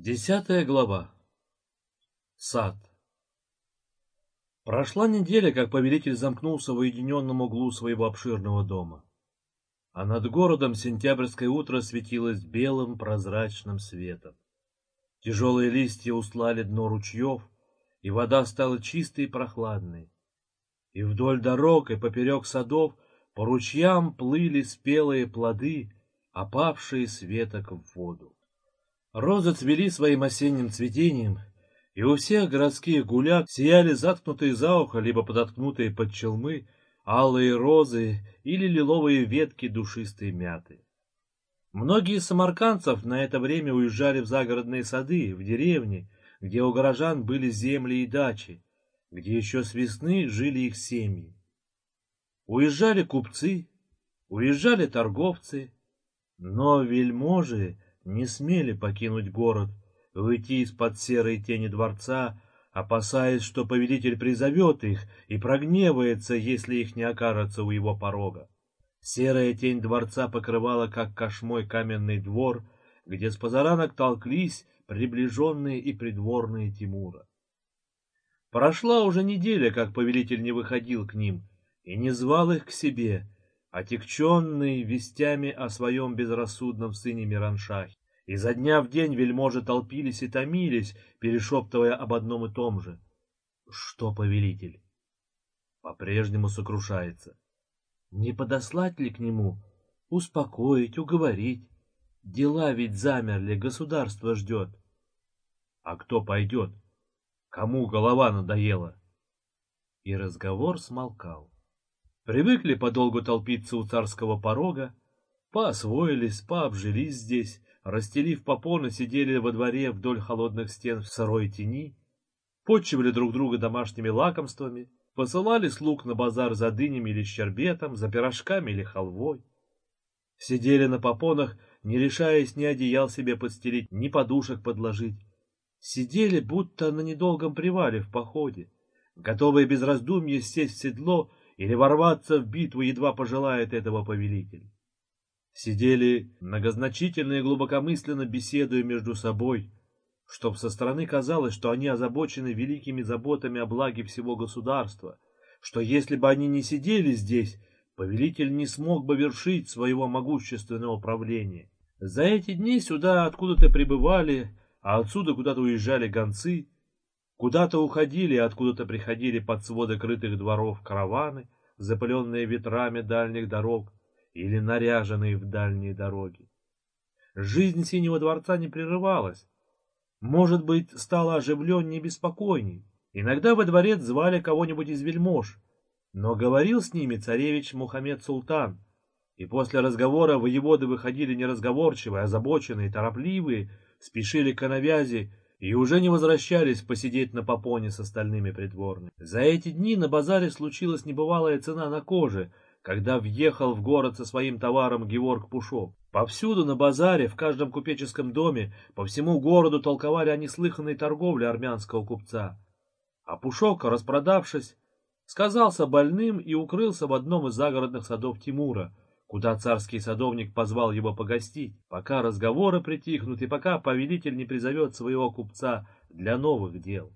Десятая глава. Сад. Прошла неделя, как повелитель замкнулся в уединенном углу своего обширного дома. А над городом сентябрьское утро светилось белым прозрачным светом. Тяжелые листья услали дно ручьев, и вода стала чистой и прохладной. И вдоль дорог и поперек садов по ручьям плыли спелые плоды, опавшие с веток в воду. Розы цвели своим осенним цветением, и у всех городских гуляк сияли заткнутые за ухо, либо подоткнутые под челмы, алые розы или лиловые ветки душистой мяты. Многие из самаркандцев на это время уезжали в загородные сады, в деревни, где у горожан были земли и дачи, где еще с весны жили их семьи. Уезжали купцы, уезжали торговцы, но вельможи не смели покинуть город, выйти из-под серой тени дворца, опасаясь, что повелитель призовет их и прогневается, если их не окажется у его порога. Серая тень дворца покрывала, как кошмой, каменный двор, где с позаранок толклись приближенные и придворные Тимура. Прошла уже неделя, как повелитель не выходил к ним и не звал их к себе, отекченный вестями о своем безрассудном сыне Мираншахе. Изо дня в день вельможи толпились и томились, перешептывая об одном и том же. Что повелитель? По-прежнему сокрушается. Не подослать ли к нему? Успокоить, уговорить. Дела ведь замерли, государство ждет. А кто пойдет? Кому голова надоела? И разговор смолкал. Привыкли подолгу толпиться у царского порога, поосвоились, пообжились здесь, расстелив попоны, сидели во дворе вдоль холодных стен в сырой тени, подчивали друг друга домашними лакомствами, посылали слуг на базар за дынями или щербетом, за пирожками или халвой. Сидели на попонах, не решаясь ни одеял себе подстелить, ни подушек подложить. Сидели, будто на недолгом привале в походе, готовые без раздумья сесть в седло или ворваться в битву, едва пожелает этого повелитель. Сидели многозначительно и глубокомысленно беседуя между собой, чтоб со стороны казалось, что они озабочены великими заботами о благе всего государства, что если бы они не сидели здесь, повелитель не смог бы вершить своего могущественного правления. За эти дни сюда откуда-то прибывали, а отсюда куда-то уезжали гонцы, Куда-то уходили, откуда-то приходили под своды крытых дворов караваны, запыленные ветрами дальних дорог или наряженные в дальние дороги. Жизнь Синего дворца не прерывалась. Может быть, стала оживленнее и беспокойней. Иногда во дворец звали кого-нибудь из вельмож, но говорил с ними царевич Мухаммед Султан, и после разговора воеводы выходили неразговорчивые, озабоченные, торопливые, спешили к навязи и уже не возвращались посидеть на попоне с остальными придворными. За эти дни на базаре случилась небывалая цена на коже, когда въехал в город со своим товаром Геворг Пушок. Повсюду на базаре, в каждом купеческом доме, по всему городу толковали о неслыханной торговле армянского купца. А Пушок, распродавшись, сказался больным и укрылся в одном из загородных садов Тимура — куда царский садовник позвал его погостить, пока разговоры притихнут и пока повелитель не призовет своего купца для новых дел.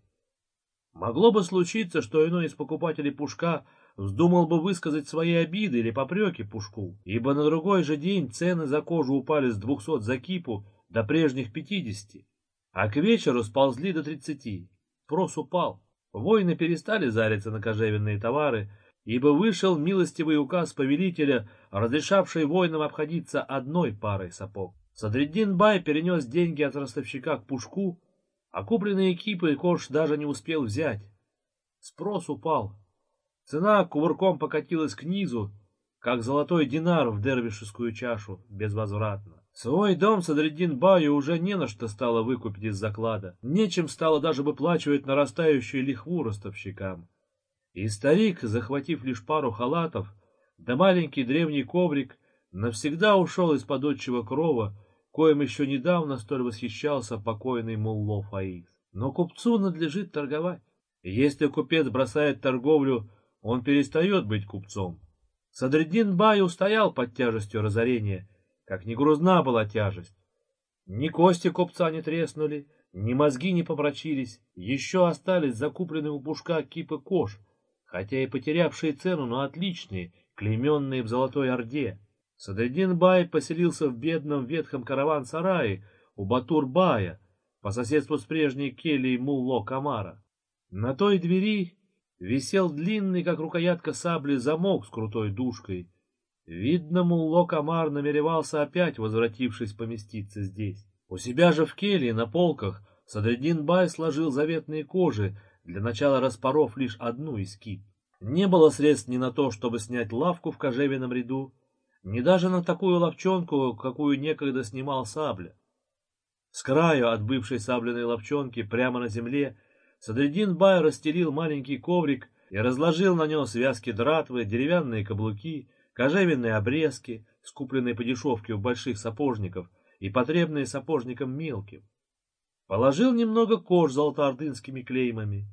Могло бы случиться, что иной из покупателей Пушка вздумал бы высказать свои обиды или попреки Пушку, ибо на другой же день цены за кожу упали с двухсот за кипу до прежних пятидесяти, а к вечеру сползли до тридцати. Спрос упал. Воины перестали зариться на кожевенные товары, ибо вышел милостивый указ повелителя, разрешавший воинам обходиться одной парой сапог. Садриддин Бай перенес деньги от ростовщика к пушку, а купленные кипы Кош даже не успел взять. Спрос упал. Цена кувырком покатилась к низу, как золотой динар в дервишескую чашу, безвозвратно. Свой дом Садриддин Баю уже не на что стало выкупить из заклада. Нечем стало даже выплачивать нарастающую лихву ростовщикам. И старик, захватив лишь пару халатов, да маленький древний коврик, навсегда ушел из-под отчего крова, коим еще недавно столь восхищался покойный Мулло Фаиз. Но купцу надлежит торговать. Если купец бросает торговлю, он перестает быть купцом. Садриддин Бай устоял под тяжестью разорения, как не грузна была тяжесть. Ни кости купца не треснули, ни мозги не помрачились, еще остались закупленные у Пушка кипы кож, хотя и потерявшие цену, но отличные, клейменные в Золотой Орде. Садреддин Бай поселился в бедном ветхом караван-сарае у Батур-Бая, по соседству с прежней кельей Мулло Камара. На той двери висел длинный, как рукоятка сабли, замок с крутой душкой. Видно, Мулло Камар намеревался опять, возвратившись, поместиться здесь. У себя же в келье на полках Садреддин Бай сложил заветные кожи, для начала распоров лишь одну из кип. Не было средств ни на то, чтобы снять лавку в кожевенном ряду, ни даже на такую ловчонку, какую некогда снимал сабля. С краю от бывшей сабленной ловчонки прямо на земле Садридин Бай расстелил маленький коврик и разложил на нем связки дратвы, деревянные каблуки, кожевенные обрезки, скупленные по дешевке у больших сапожников и потребные сапожникам мелким. Положил немного кож золотоордынскими клеймами.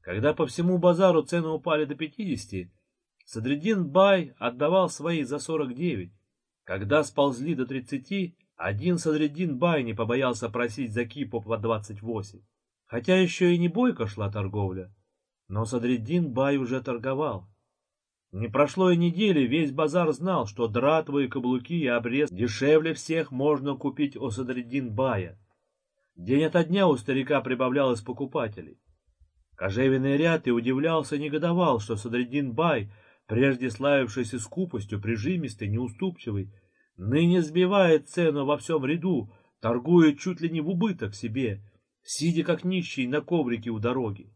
Когда по всему базару цены упали до пятидесяти, Садридин Бай отдавал свои за сорок девять. Когда сползли до тридцати, один Садридин Бай не побоялся просить за кипу по двадцать восемь. Хотя еще и не бойко шла торговля, но Садридин Бай уже торговал. Не прошло и недели, весь базар знал, что дратвы, каблуки и обрез дешевле всех можно купить у Садридин Бая. День ото дня у старика прибавлялось покупателей. Кожевенный ряд и удивлялся и негодовал, что Садридин Бай, прежде славившийся скупостью, прижимистый, неуступчивый, ныне сбивает цену во всем ряду, торгует чуть ли не в убыток себе, сидя как нищий на коврике у дороги.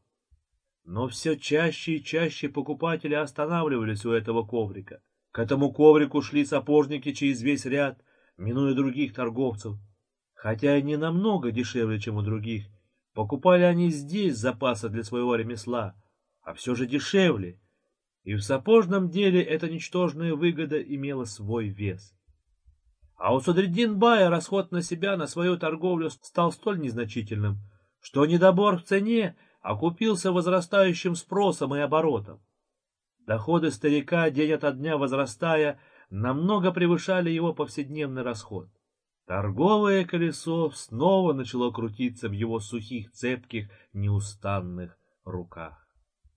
Но все чаще и чаще покупатели останавливались у этого коврика. К этому коврику шли сапожники через весь ряд, минуя других торговцев. Хотя и не намного дешевле, чем у других, покупали они здесь запасы для своего ремесла, а все же дешевле. И в сапожном деле эта ничтожная выгода имела свой вес. А у Садриддин-бая расход на себя, на свою торговлю стал столь незначительным, что недобор в цене окупился возрастающим спросом и оборотом. Доходы старика, день ото дня возрастая, намного превышали его повседневный расход. Торговое колесо снова начало крутиться в его сухих, цепких, неустанных руках.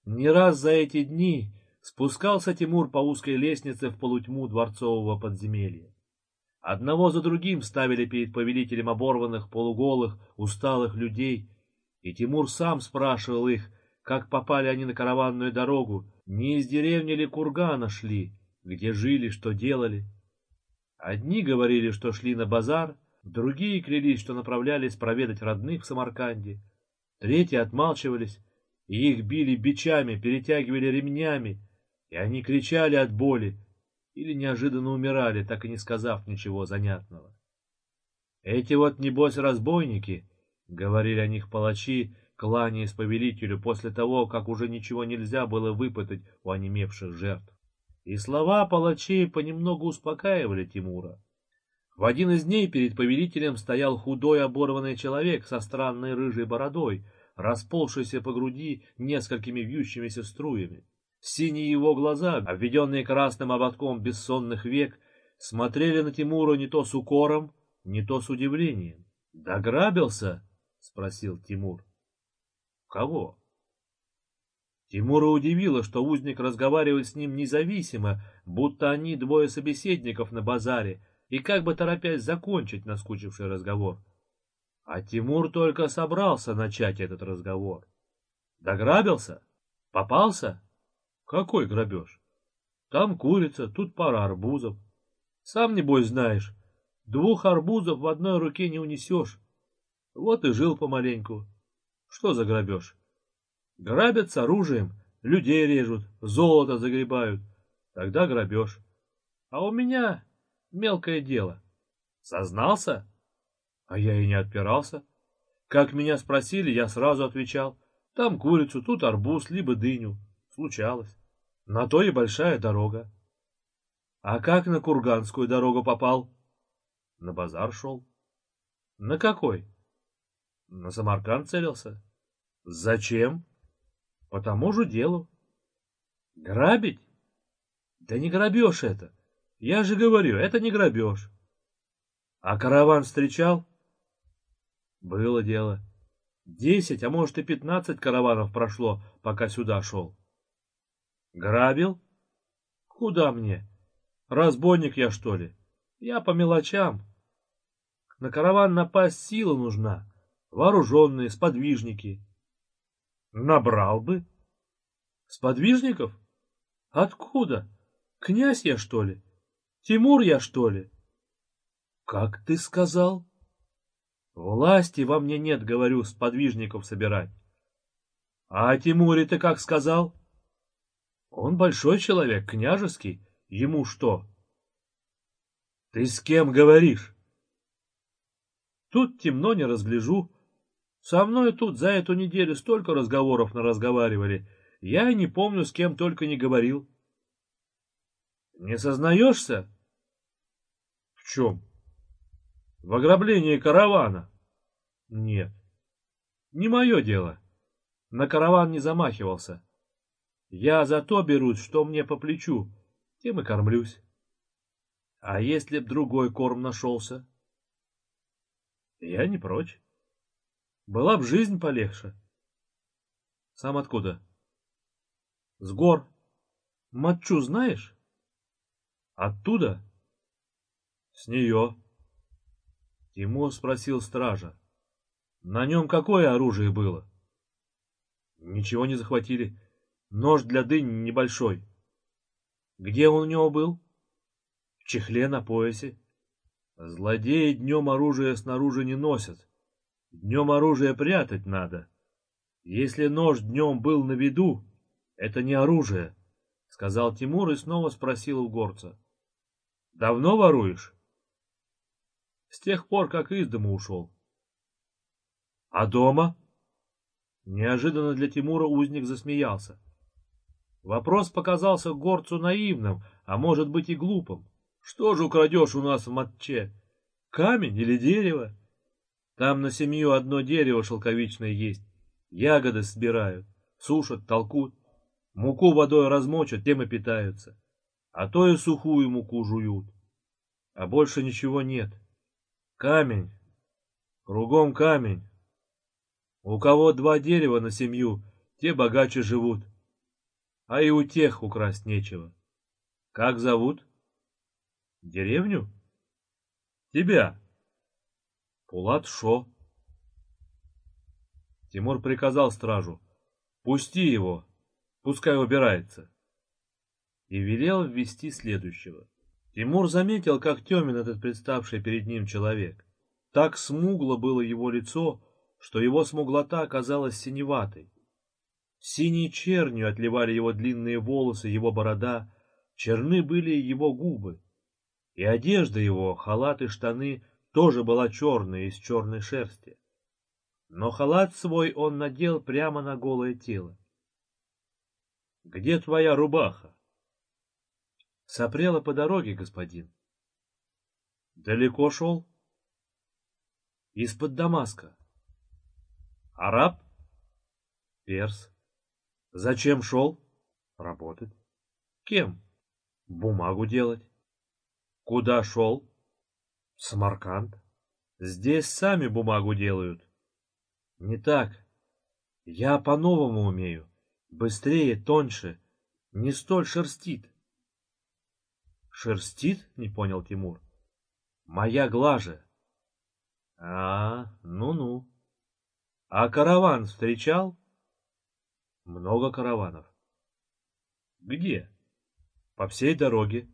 Не раз за эти дни спускался Тимур по узкой лестнице в полутьму дворцового подземелья. Одного за другим ставили перед повелителем оборванных, полуголых, усталых людей, и Тимур сам спрашивал их, как попали они на караванную дорогу, не из деревни ли Кургана шли, где жили, что делали. Одни говорили, что шли на базар, другие клялись, что направлялись проведать родных в Самарканде, третьи отмалчивались, и их били бичами, перетягивали ремнями, и они кричали от боли, или неожиданно умирали, так и не сказав ничего занятного. «Эти вот, небось, разбойники», — говорили о них палачи, кланяясь повелителю после того, как уже ничего нельзя было выпытать у онемевших жертв. И слова палачей понемногу успокаивали Тимура. В один из дней перед повелителем стоял худой оборванный человек со странной рыжей бородой, расползшийся по груди несколькими вьющимися струями. Синие его глаза, обведенные красным ободком бессонных век, смотрели на Тимура не то с укором, не то с удивлением. «Дограбился?» — спросил Тимур. «Кого?» Тимура удивило, что узник разговаривает с ним независимо, будто они двое собеседников на базаре, и как бы торопясь закончить наскучивший разговор. А Тимур только собрался начать этот разговор. «Дограбился? Попался?» Какой грабеж? Там курица, тут пара арбузов. Сам, небось, знаешь, двух арбузов в одной руке не унесешь. Вот и жил помаленьку. Что за грабеж? Грабят с оружием, людей режут, золото загребают. Тогда грабеж. А у меня мелкое дело. Сознался? А я и не отпирался. Как меня спросили, я сразу отвечал. Там курицу, тут арбуз, либо дыню. Случалось. На то и большая дорога. А как на Курганскую дорогу попал? На базар шел. На какой? На Самарканд целился. Зачем? По тому же делу. Грабить? Да не грабеж это. Я же говорю, это не грабеж. А караван встречал? Было дело. Десять, а может и пятнадцать караванов прошло, пока сюда шел. Грабил? Куда мне? Разбойник я, что ли? Я по мелочам. На караван напасть сила нужна, вооруженные, сподвижники. Набрал бы. Сподвижников? Откуда? Князь я, что ли? Тимур я, что ли? Как ты сказал? Власти во мне нет, говорю, сподвижников собирать. А Тимуре ты как сказал? Он большой человек, княжеский. Ему что? Ты с кем говоришь? Тут темно не разгляжу. Со мной тут за эту неделю столько разговоров наразговаривали. Я не помню, с кем только не говорил. Не сознаешься? В чем? В ограблении каравана? Нет. Не мое дело. На караван не замахивался. Я за то берусь, что мне по плечу, тем и кормлюсь. А если б другой корм нашелся? Я не прочь. Была б жизнь полегче. Сам откуда? С гор. Матчу знаешь? Оттуда? С нее. Тимур спросил стража. На нем какое оружие было? Ничего не захватили. Нож для дынь небольшой. Где он у него был? В чехле на поясе. Злодеи днем оружие снаружи не носят. Днем оружие прятать надо. Если нож днем был на виду, это не оружие, — сказал Тимур и снова спросил у горца. — Давно воруешь? — С тех пор, как из дома ушел. — А дома? Неожиданно для Тимура узник засмеялся. Вопрос показался горцу наивным, а может быть и глупым. Что же украдешь у нас в матче? Камень или дерево? Там на семью одно дерево шелковичное есть. Ягоды собирают, сушат, толкут. Муку водой размочат, тем и питаются. А то и сухую муку жуют. А больше ничего нет. Камень. Кругом камень. У кого два дерева на семью, те богаче живут а и у тех украсть нечего. Как зовут? Деревню? Тебя. Пулат Шо. Тимур приказал стражу. Пусти его, пускай убирается. И велел ввести следующего. Тимур заметил, как темен этот представший перед ним человек. Так смугло было его лицо, что его смуглота оказалась синеватой. Синей чернью отливали его длинные волосы, его борода, черны были его губы. И одежда его, халат и штаны, тоже была черная, из черной шерсти. Но халат свой он надел прямо на голое тело. — Где твоя рубаха? — Сопрела по дороге, господин. — Далеко шел? — Из-под Дамаска. — Араб? — Перс. Зачем шел? Работать. Кем? Бумагу делать. Куда шел? Самарканд. Здесь сами бумагу делают. Не так. Я по-новому умею. Быстрее, тоньше. Не столь шерстит. Шерстит? Не понял Тимур. Моя глаже. А, ну-ну. А караван встречал? Много караванов. Где? По всей дороге.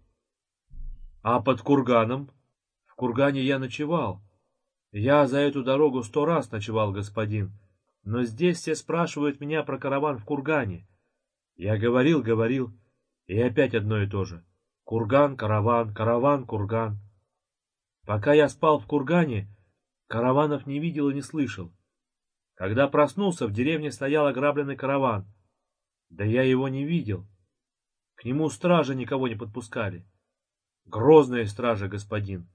А под курганом? В кургане я ночевал. Я за эту дорогу сто раз ночевал, господин. Но здесь все спрашивают меня про караван в кургане. Я говорил, говорил, и опять одно и то же. Курган, караван, караван, курган. Пока я спал в кургане, караванов не видел и не слышал. Когда проснулся, в деревне стоял ограбленный караван. Да я его не видел. К нему стражи никого не подпускали. Грозная стража, господин.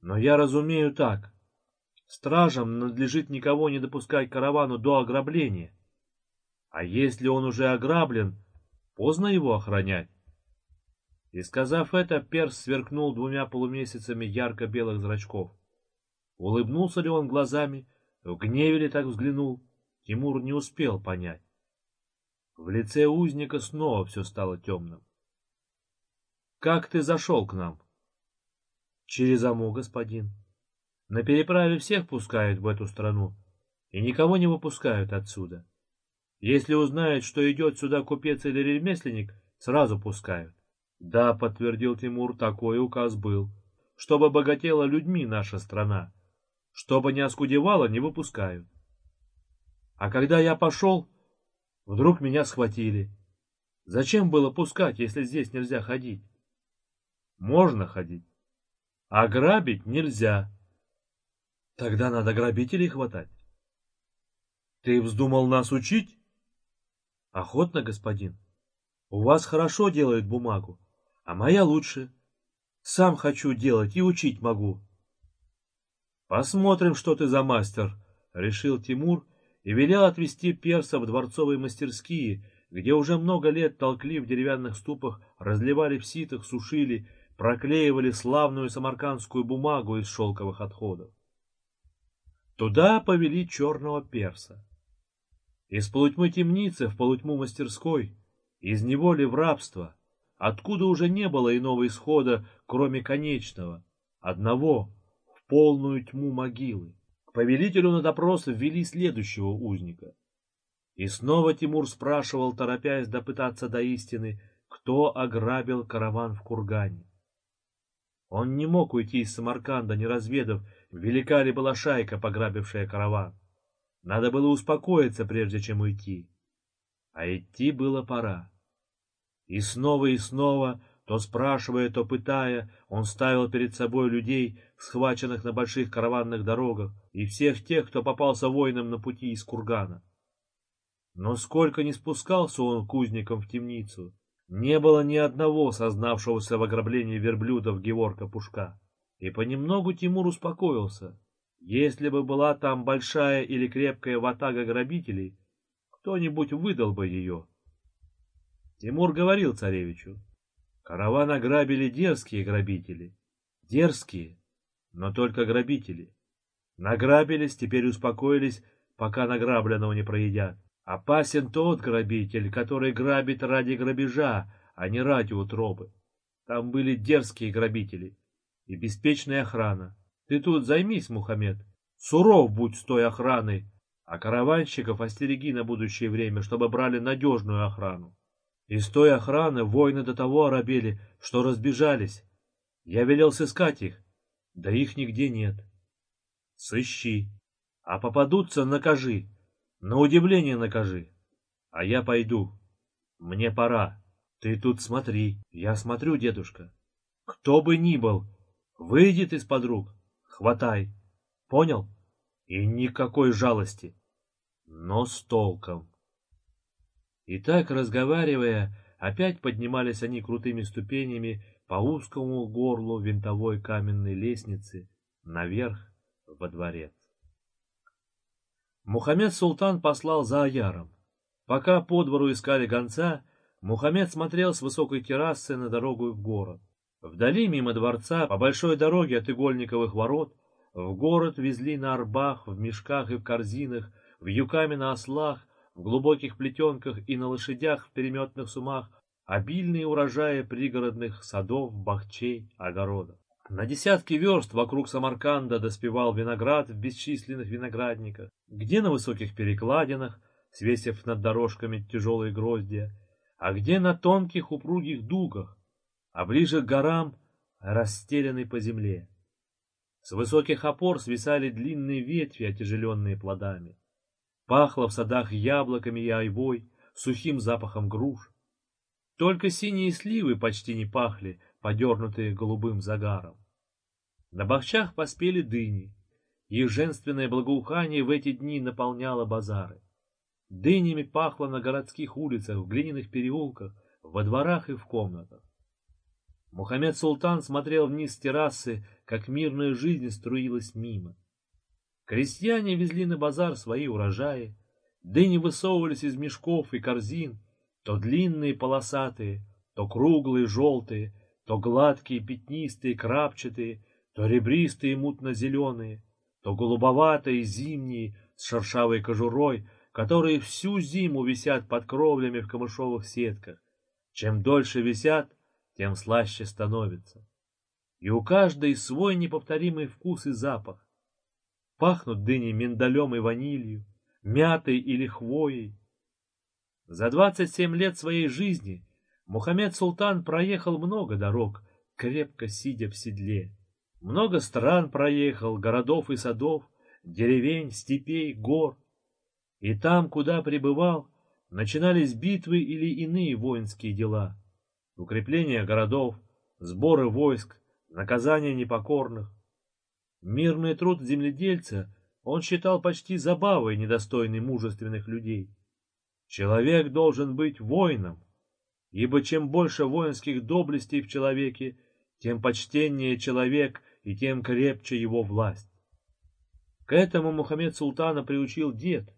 Но я разумею так. Стражам надлежит никого не допускать каравану до ограбления. А если он уже ограблен, поздно его охранять. И сказав это, перс сверкнул двумя полумесяцами ярко-белых зрачков. Улыбнулся ли он глазами, в гневе ли так взглянул, Тимур не успел понять. В лице узника снова все стало темным. «Как ты зашел к нам?» «Через Аму, господин. На переправе всех пускают в эту страну, и никого не выпускают отсюда. Если узнают, что идет сюда купец или ремесленник, сразу пускают. Да, подтвердил Тимур, такой указ был. Чтобы богатела людьми наша страна. Чтобы не оскудевала, не выпускают. А когда я пошел, вдруг меня схватили. Зачем было пускать, если здесь нельзя ходить? Можно ходить, а грабить нельзя. Тогда надо грабителей хватать. Ты вздумал нас учить? Охотно, господин. У вас хорошо делают бумагу, а моя лучше. Сам хочу делать и учить могу. Посмотрим, что ты за мастер, решил Тимур и велел отвезти перса в дворцовые мастерские, где уже много лет толкли в деревянных ступах, разливали в ситах, сушили, проклеивали славную самаркандскую бумагу из шелковых отходов. Туда повели черного перса. Из полутьмы темницы в полутьму мастерской, из неволи в рабство, откуда уже не было иного исхода, кроме конечного, одного, полную тьму могилы. К повелителю на допрос ввели следующего узника. И снова Тимур спрашивал, торопясь допытаться до истины, кто ограбил караван в Кургане. Он не мог уйти из Самарканда, не разведав, велика ли была шайка, пограбившая караван. Надо было успокоиться, прежде чем уйти. А идти было пора. И снова и снова, то спрашивая, то пытая, он ставил перед собой людей, схваченных на больших караванных дорогах, и всех тех, кто попался воинам на пути из Кургана. Но сколько не спускался он к узникам в темницу, не было ни одного сознавшегося в ограблении верблюдов Геворка Пушка. И понемногу Тимур успокоился. Если бы была там большая или крепкая ватага грабителей, кто-нибудь выдал бы ее. Тимур говорил царевичу, караван ограбили дерзкие грабители. Дерзкие, но только грабители. Награбились, теперь успокоились, пока награбленного не проедят. Опасен тот грабитель, который грабит ради грабежа, а не ради утробы. Там были дерзкие грабители и беспечная охрана. Ты тут займись, Мухаммед. Суров будь с той охраной, а караванщиков остереги на будущее время, чтобы брали надежную охрану. Из той охраны воины до того оробели, что разбежались. Я велел сыскать их, да их нигде нет. Сыщи, а попадутся накажи, на удивление накажи. А я пойду, мне пора. Ты тут смотри, я смотрю, дедушка. Кто бы ни был, выйдет из-под рук, Хватай. Понял? И никакой жалости. Но с толком. И так, разговаривая, опять поднимались они крутыми ступенями по узкому горлу винтовой каменной лестницы наверх во дворец. Мухаммед Султан послал за Аяром. Пока по двору искали гонца, Мухаммед смотрел с высокой террасы на дорогу в город. Вдали, мимо дворца, по большой дороге от игольниковых ворот, в город везли на арбах, в мешках и в корзинах, в юками на ослах, в глубоких плетенках и на лошадях в переметных сумах обильные урожаи пригородных садов, бахчей, огородов. На десятки верст вокруг Самарканда доспевал виноград в бесчисленных виноградниках, где на высоких перекладинах, свесив над дорожками тяжелые гроздья, а где на тонких упругих дугах, а ближе к горам расстеленный по земле. С высоких опор свисали длинные ветви, отяжеленные плодами. Пахло в садах яблоками и айвой, сухим запахом груш. Только синие сливы почти не пахли, подернутые голубым загаром. На бахчах поспели дыни. Их женственное благоухание в эти дни наполняло базары. Дынями пахло на городских улицах, в глиняных переулках, во дворах и в комнатах. Мухаммед Султан смотрел вниз с террасы, как мирная жизнь струилась мимо. Крестьяне везли на базар свои урожаи, дыни высовывались из мешков и корзин, то длинные полосатые, то круглые желтые, то гладкие, пятнистые, крапчатые, то ребристые, мутно-зеленые, то голубоватые, зимние, с шершавой кожурой, которые всю зиму висят под кровлями в камышовых сетках. Чем дольше висят, тем слаще становится. И у каждой свой неповторимый вкус и запах. Пахнут дыни миндалем и ванилью, мятой или хвоей. За двадцать семь лет своей жизни Мухаммед Султан проехал много дорог, крепко сидя в седле. Много стран проехал, городов и садов, деревень, степей, гор. И там, куда пребывал, начинались битвы или иные воинские дела. Укрепление городов, сборы войск, наказание непокорных. Мирный труд земледельца он считал почти забавой, недостойной мужественных людей. Человек должен быть воином, ибо чем больше воинских доблестей в человеке, тем почтеннее человек и тем крепче его власть. К этому Мухаммед Султана приучил дед,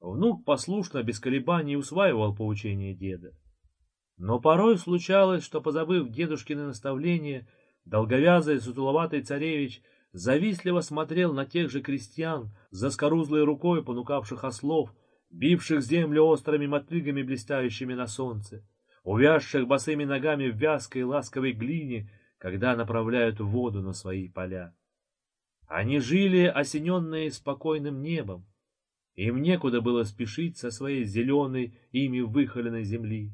Внук послушно, без колебаний усваивал поучение деда. Но порой случалось, что, позабыв дедушкины наставления, долговязый сутуловатый царевич завистливо смотрел на тех же крестьян, за скорузлой рукой понукавших ослов, бивших землю острыми мотыгами, блистающими на солнце, увязших босыми ногами в вязкой ласковой глине, когда направляют воду на свои поля. Они жили, осененные спокойным небом, им некуда было спешить со своей зеленой, ими выхоленной земли.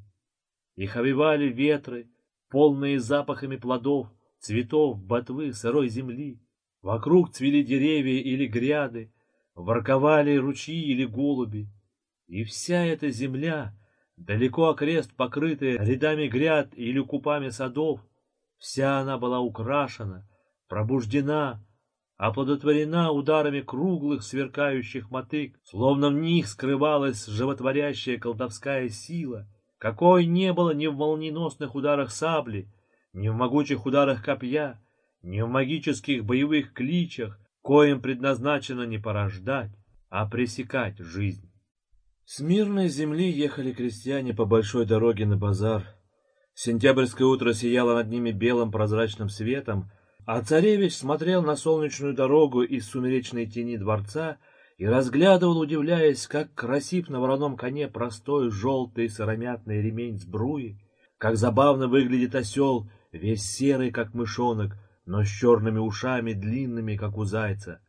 Их овивали ветры, полные запахами плодов, цветов, ботвы, сырой земли. Вокруг цвели деревья или гряды, ворковали ручьи или голуби. И вся эта земля, далеко окрест покрытая рядами гряд или купами садов, вся она была украшена, пробуждена, оплодотворена ударами круглых сверкающих мотык, словно в них скрывалась животворящая колдовская сила, какой не было ни в молниеносных ударах сабли, ни в могучих ударах копья, ни в магических боевых кличах, коим предназначено не порождать, а пресекать жизнь. С мирной земли ехали крестьяне по большой дороге на базар. Сентябрьское утро сияло над ними белым прозрачным светом, а царевич смотрел на солнечную дорогу из сумеречной тени дворца и разглядывал, удивляясь, как красив на вороном коне простой желтый сыромятный ремень сбруи, как забавно выглядит осел, весь серый, как мышонок, но с черными ушами, длинными, как у зайца,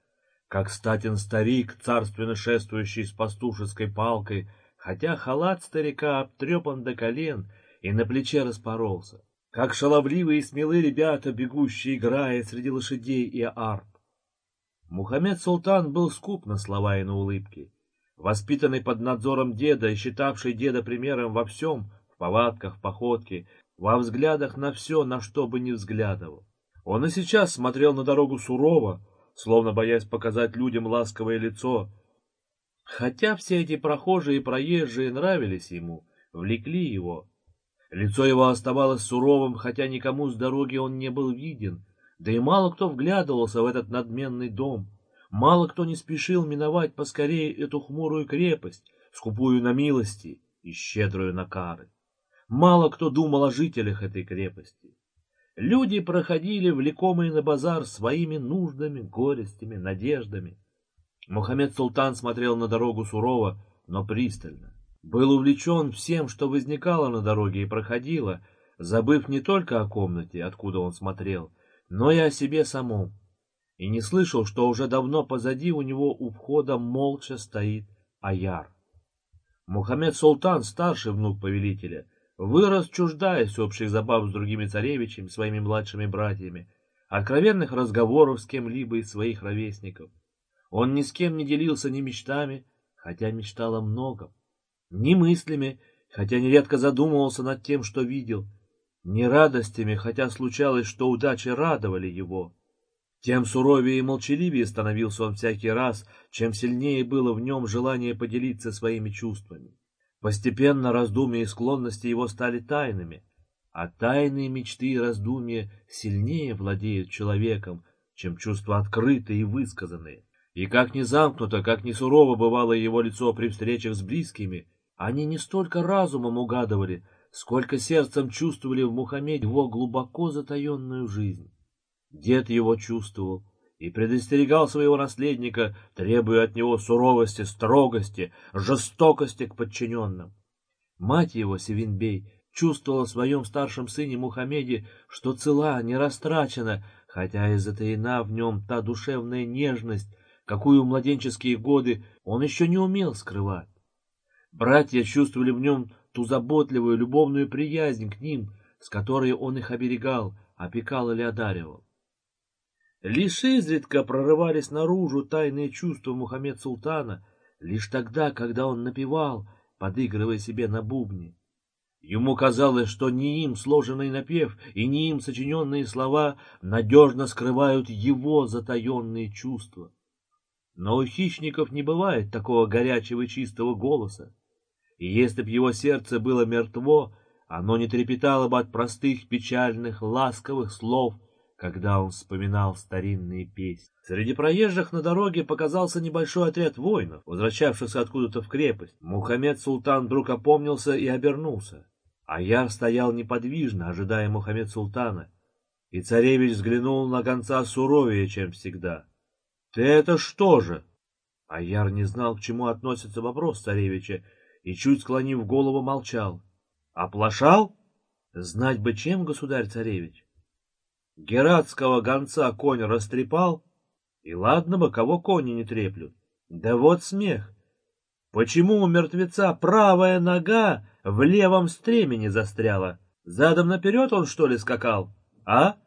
как статен старик, царственно шествующий с пастушеской палкой, хотя халат старика обтрепан до колен и на плече распоролся как шаловливые и смелые ребята, бегущие, играя среди лошадей и арп. Мухаммед Султан был скуп на слова и на улыбки. Воспитанный под надзором деда и считавший деда примером во всем, в повадках, в походке, во взглядах на все, на что бы ни взглядывал. Он и сейчас смотрел на дорогу сурово, словно боясь показать людям ласковое лицо. Хотя все эти прохожие и проезжие нравились ему, влекли его, Лицо его оставалось суровым, хотя никому с дороги он не был виден, да и мало кто вглядывался в этот надменный дом. Мало кто не спешил миновать поскорее эту хмурую крепость, скупую на милости и щедрую на кары. Мало кто думал о жителях этой крепости. Люди проходили, влекомые на базар, своими нуждами, горестями, надеждами. Мухаммед Султан смотрел на дорогу сурово, но пристально был увлечен всем, что возникало на дороге и проходило, забыв не только о комнате, откуда он смотрел, но и о себе самом, и не слышал, что уже давно позади у него у входа молча стоит Аяр. Мухаммед Султан, старший внук повелителя, вырос, чуждаясь общих забав с другими царевичами, своими младшими братьями, откровенных разговоров с кем-либо из своих ровесников. Он ни с кем не делился ни мечтами, хотя мечтал о многом ни мыслями, хотя нередко задумывался над тем, что видел, ни радостями, хотя случалось, что удачи радовали его. Тем суровее и молчаливее становился он всякий раз, чем сильнее было в нем желание поделиться своими чувствами. Постепенно раздумья и склонности его стали тайными, а тайные мечты и раздумья сильнее владеют человеком, чем чувства открытые и высказанные. И как ни замкнуто, как ни сурово бывало его лицо при встречах с близкими, они не столько разумом угадывали, сколько сердцем чувствовали в Мухаммеде его глубоко затаенную жизнь. Дед его чувствовал и предостерегал своего наследника, требуя от него суровости, строгости, жестокости к подчиненным. Мать его, Севинбей, чувствовала в своем старшем сыне Мухаммеде, что цела, не растрачена, хотя и затаена в нем та душевная нежность, какую в младенческие годы он еще не умел скрывать. Братья чувствовали в нем ту заботливую, любовную приязнь к ним, с которой он их оберегал, опекал или одаривал. Лишь изредка прорывались наружу тайные чувства Мухаммед Султана, лишь тогда, когда он напевал, подыгрывая себе на бубне. Ему казалось, что не им сложенный напев и не им сочиненные слова надежно скрывают его затаенные чувства. Но у хищников не бывает такого горячего и чистого голоса. И если б его сердце было мертво, оно не трепетало бы от простых, печальных, ласковых слов, когда он вспоминал старинные песни. Среди проезжих на дороге показался небольшой отряд воинов, возвращавшихся откуда-то в крепость. Мухаммед Султан вдруг опомнился и обернулся. Аяр стоял неподвижно, ожидая Мухаммед Султана, и царевич взглянул на гонца суровее, чем всегда. — Ты это что же? Аяр не знал, к чему относится вопрос царевича, и, чуть склонив голову, молчал. — Оплошал? Знать бы чем, государь-царевич. Гератского гонца конь растрепал, и ладно бы, кого кони не треплют. Да вот смех. Почему у мертвеца правая нога в левом стремени застряла? Задом наперед он, что ли, скакал? А?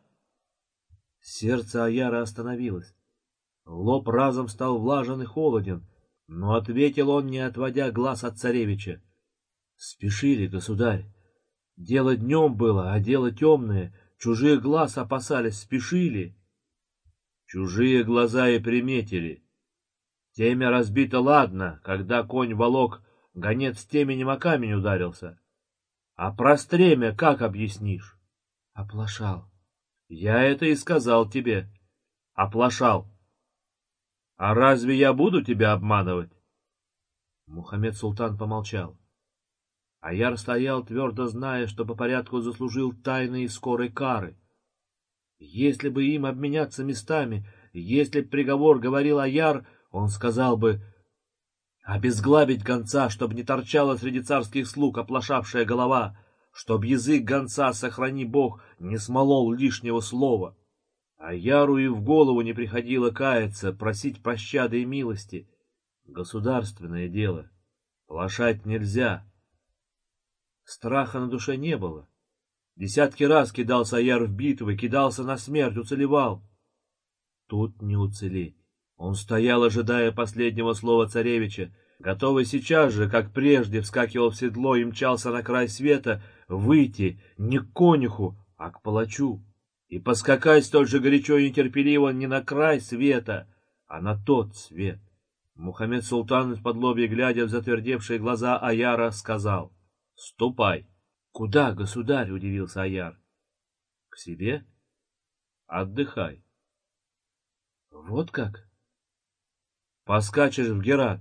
Сердце Аяра остановилось. Лоб разом стал влажен и холоден, но ответил он, не отводя глаз от царевича. Спешили, государь. Дело днем было, а дело темное. Чужих глаз опасались, спешили. Чужие глаза и приметили. Темя разбито, ладно, когда конь волок, гонец теменем о камень ударился. А про стремя как объяснишь? Оплошал. Я это и сказал тебе. Оплошал. А разве я буду тебя обманывать? Мухаммед Султан помолчал. Аяр стоял, твердо зная, что по порядку заслужил тайные и скорой кары. Если бы им обменяться местами, если б приговор говорил Аяр, он сказал бы «Обезглавить гонца, чтобы не торчала среди царских слуг оплошавшая голова, чтоб язык гонца, сохрани бог, не смолол лишнего слова». А Яру и в голову не приходило каяться, просить пощады и милости. Государственное дело. Плашать нельзя. Страха на душе не было. Десятки раз кидался Аяр в битвы, кидался на смерть, уцелевал. Тут не уцелеть. Он стоял, ожидая последнего слова царевича, готовый сейчас же, как прежде, вскакивал в седло и мчался на край света, выйти не к конюху, а к палачу, и поскакать столь же горячо и нетерпеливо не на край света, а на тот свет. Мухаммед Султан из-под глядя в затвердевшие глаза Аяра, сказал, «Ступай». «Куда, государь?» — удивился Аяр. «К себе? Отдыхай». «Вот как?» Поскачешь в Герат.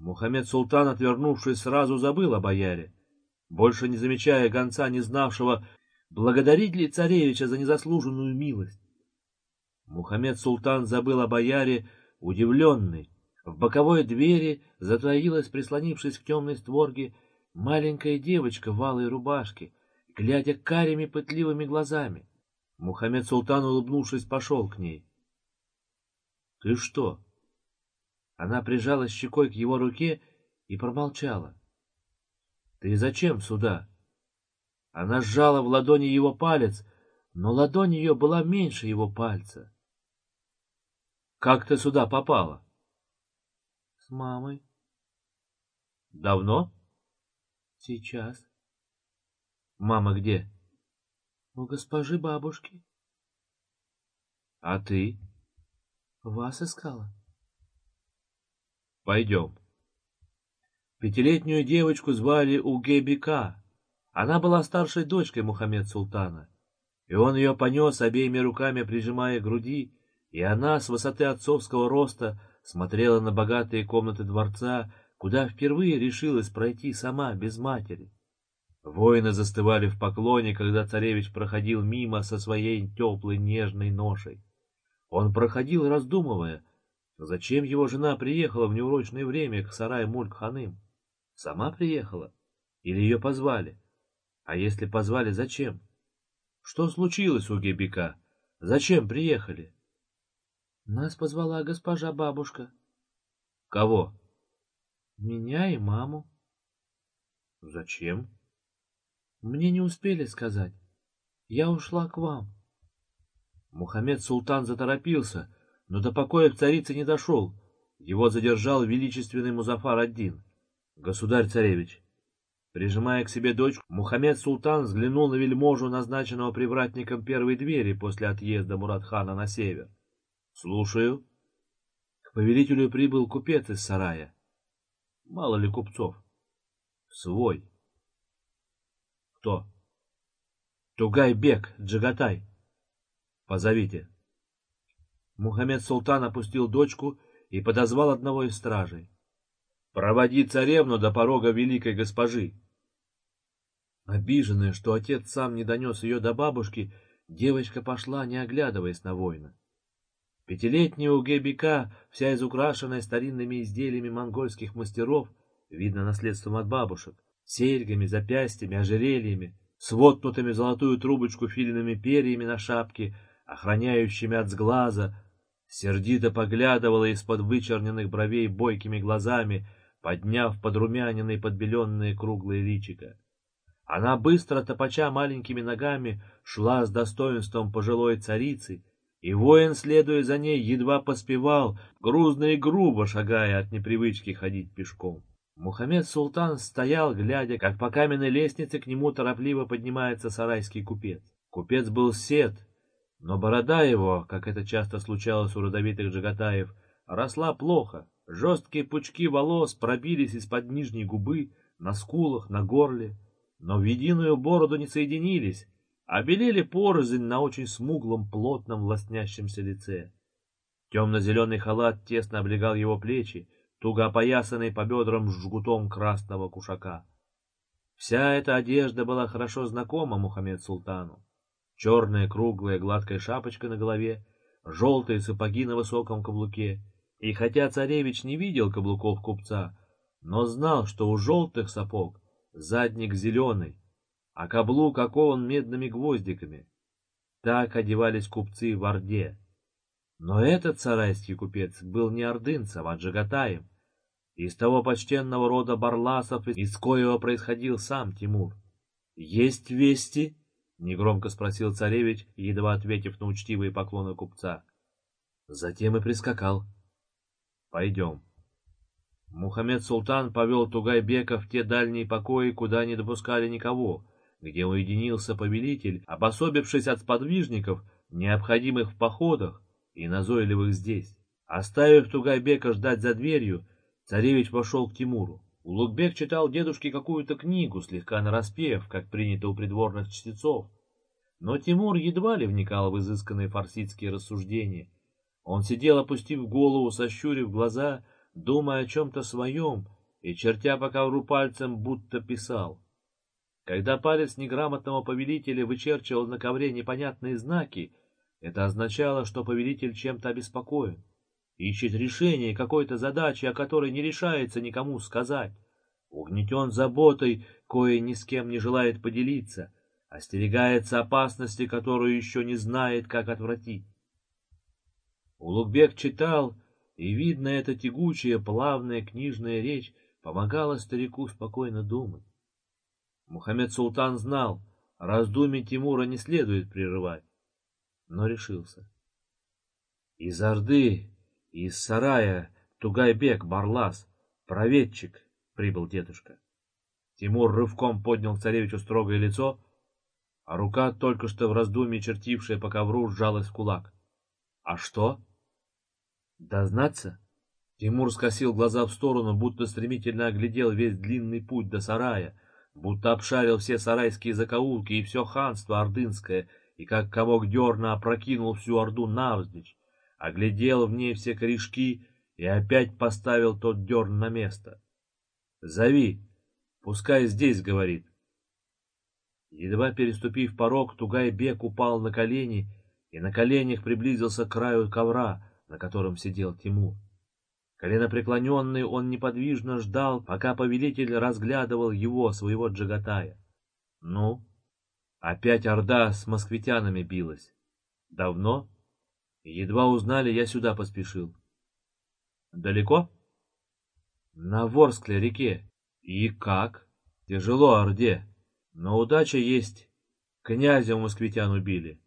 Мухаммед Султан, отвернувшись, сразу забыл о бояре, больше не замечая гонца, не знавшего, благодарить ли царевича за незаслуженную милость. Мухаммед Султан забыл о бояре, удивленный. В боковой двери затаилась, прислонившись к темной створке, маленькая девочка в алой рубашке, глядя карими пытливыми глазами. Мухаммед Султан, улыбнувшись, пошел к ней. — Ты что? Она прижалась щекой к его руке и промолчала. — Ты зачем сюда? Она сжала в ладони его палец, но ладонь ее была меньше его пальца. — Как ты сюда попала? — С мамой. — Давно? — Сейчас. — Мама где? — У госпожи бабушки. — А ты? — Вас искала. — Пойдем. Пятилетнюю девочку звали Угебика. Она была старшей дочкой Мухаммед Султана. И он ее понес обеими руками, прижимая к груди, и она с высоты отцовского роста смотрела на богатые комнаты дворца, куда впервые решилась пройти сама, без матери. Воины застывали в поклоне, когда царевич проходил мимо со своей теплой нежной ношей. Он проходил, раздумывая, зачем его жена приехала в неурочное время к сараю Мульк-ханым. Сама приехала? Или ее позвали? А если позвали, зачем? Что случилось у Гебека? Зачем приехали? Нас позвала госпожа бабушка. Кого? Меня и маму. Зачем? Мне не успели сказать. Я ушла к вам. Мухаммед Султан заторопился, но до покоя царицы не дошел. Его задержал величественный Музафар-один. Государь-царевич. Прижимая к себе дочку, Мухаммед Султан взглянул на вельможу, назначенного привратником первой двери после отъезда Муратхана на север. Слушаю. К повелителю прибыл купец из сарая. Мало ли купцов. Свой. Кто? Тугай-бек, Джагатай. Позовите. Мухаммед Султан опустил дочку и подозвал одного из стражей. Проводи царевну до порога великой госпожи. Обиженная, что отец сам не донес ее до бабушки, девочка пошла, не оглядываясь на воина. Пятилетняя Угебека, вся изукрашенная старинными изделиями монгольских мастеров, видно наследством от бабушек, серьгами, запястьями, ожерельями, с воткнутыми в золотую трубочку филиными перьями на шапке, охраняющими от сглаза, сердито поглядывала из-под вычерненных бровей бойкими глазами, подняв подрумяненные подбеленные круглые личика. Она быстро, топача маленькими ногами, шла с достоинством пожилой царицы, и воин, следуя за ней, едва поспевал, грузно и грубо шагая от непривычки ходить пешком. Мухаммед Султан стоял, глядя, как по каменной лестнице к нему торопливо поднимается сарайский купец. Купец был сед, но борода его, как это часто случалось у родовитых джагатаев, росла плохо. Жесткие пучки волос пробились из-под нижней губы, на скулах, на горле, но в единую бороду не соединились, а белели порознь на очень смуглом, плотном, лоснящемся лице. Темно-зеленый халат тесно облегал его плечи, туго опоясанный по бедрам жгутом красного кушака. Вся эта одежда была хорошо знакома Мухаммед Султану. Черная круглая гладкая шапочка на голове, желтые сапоги на высоком каблуке. И хотя царевич не видел каблуков купца, но знал, что у желтых сапог задник зеленый, а каблук окован медными гвоздиками. Так одевались купцы в Орде. Но этот сарайский купец был не ордынцем, а джагатаем из того почтенного рода барласов, из коего происходил сам Тимур. «Есть вести?» — негромко спросил царевич, едва ответив на учтивые поклоны купца. Затем и прискакал. «Пойдем». Мухаммед Султан повел Тугайбека в те дальние покои, куда не допускали никого, где уединился повелитель, обособившись от сподвижников, необходимых в походах и назойливых здесь. Оставив Тугайбека ждать за дверью, Царевич пошел к Тимуру. Улугбек читал дедушке какую-то книгу, слегка нараспев, как принято у придворных чтецов. Но Тимур едва ли вникал в изысканные фарсидские рассуждения. Он сидел, опустив голову, сощурив глаза, думая о чем-то своем, и, чертя по ковру пальцем, будто писал. Когда палец неграмотного повелителя вычерчивал на ковре непонятные знаки, это означало, что повелитель чем-то обеспокоен ищет решение какой-то задачи, о которой не решается никому сказать, угнетен заботой, кое ни с кем не желает поделиться, остерегается опасности, которую еще не знает, как отвратить. Улугбек читал, и, видно, эта тягучая, плавная книжная речь помогала старику спокойно думать. Мухаммед Султан знал, раздумий Тимура не следует прерывать, но решился. Из Орды из сарая Тугайбек Барлас, проведчик, прибыл дедушка. Тимур рывком поднял царевичу строгое лицо, а рука, только что в раздумье чертившая по ковру, сжалась в кулак. «А что?» «Дознаться?» Тимур скосил глаза в сторону, будто стремительно оглядел весь длинный путь до сарая, будто обшарил все сарайские закоулки и все ханство ордынское, и как комок дерна опрокинул всю орду навзничь, оглядел в ней все корешки и опять поставил тот дерн на место. «Зови, пускай здесь говорит». Едва переступив порог, Тугай-бек упал на колени и на коленях приблизился к краю ковра, на котором сидел Тимур. Коленопреклоненный он неподвижно ждал, пока повелитель разглядывал его, своего джагатая. Ну, опять орда с москвитянами билась. Давно? Едва узнали, я сюда поспешил. Далеко? На Ворскле реке. И как? Тяжело Орде. Но удача есть. Князя у москвитян убили.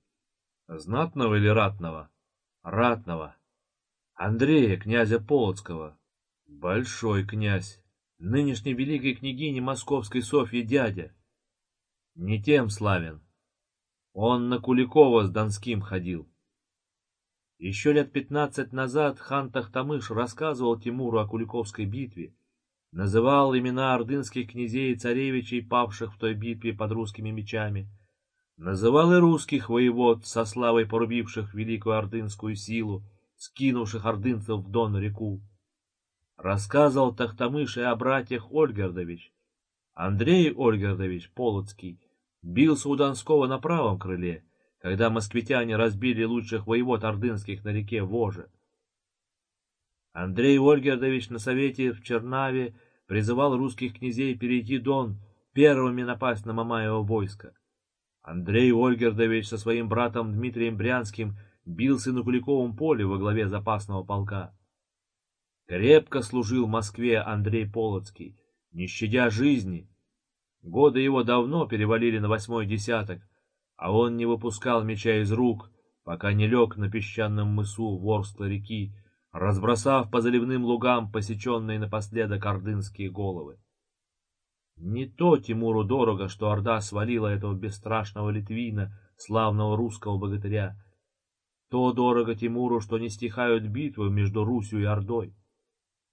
Знатного или ратного? Ратного. Андрея, князя Полоцкого. Большой князь. Нынешней великой княгини Московской Софьи дядя. Не тем славен. Он на Куликова с Донским ходил. Еще лет пятнадцать назад хан Тахтамыш рассказывал Тимуру о Куликовской битве, называл имена ордынских князей и царевичей, павших в той битве под русскими мечами, называл и русских воевод, со славой порубивших великую ордынскую силу, скинувших ордынцев в Дон-реку. Рассказывал Тахтамыш и о братьях Ольгердович. Андрей Ольгердович Полоцкий бился у Донского на правом крыле, когда москвитяне разбили лучших воевод ордынских на реке Воже. Андрей Ольгердович на совете в Чернаве призывал русских князей перейти Дон, первыми напасть на Мамаево войско. Андрей Ольгердович со своим братом Дмитрием Брянским бился на Куликовом поле во главе запасного полка. Крепко служил Москве Андрей Полоцкий, не щадя жизни. Годы его давно перевалили на восьмой десяток, а он не выпускал меча из рук, пока не лег на песчаном мысу ворстла реки, разбросав по заливным лугам посеченные напоследок ордынские головы. Не то Тимуру дорого, что Орда свалила этого бесстрашного Литвина, славного русского богатыря. То дорого Тимуру, что не стихают битвы между Русью и Ордой.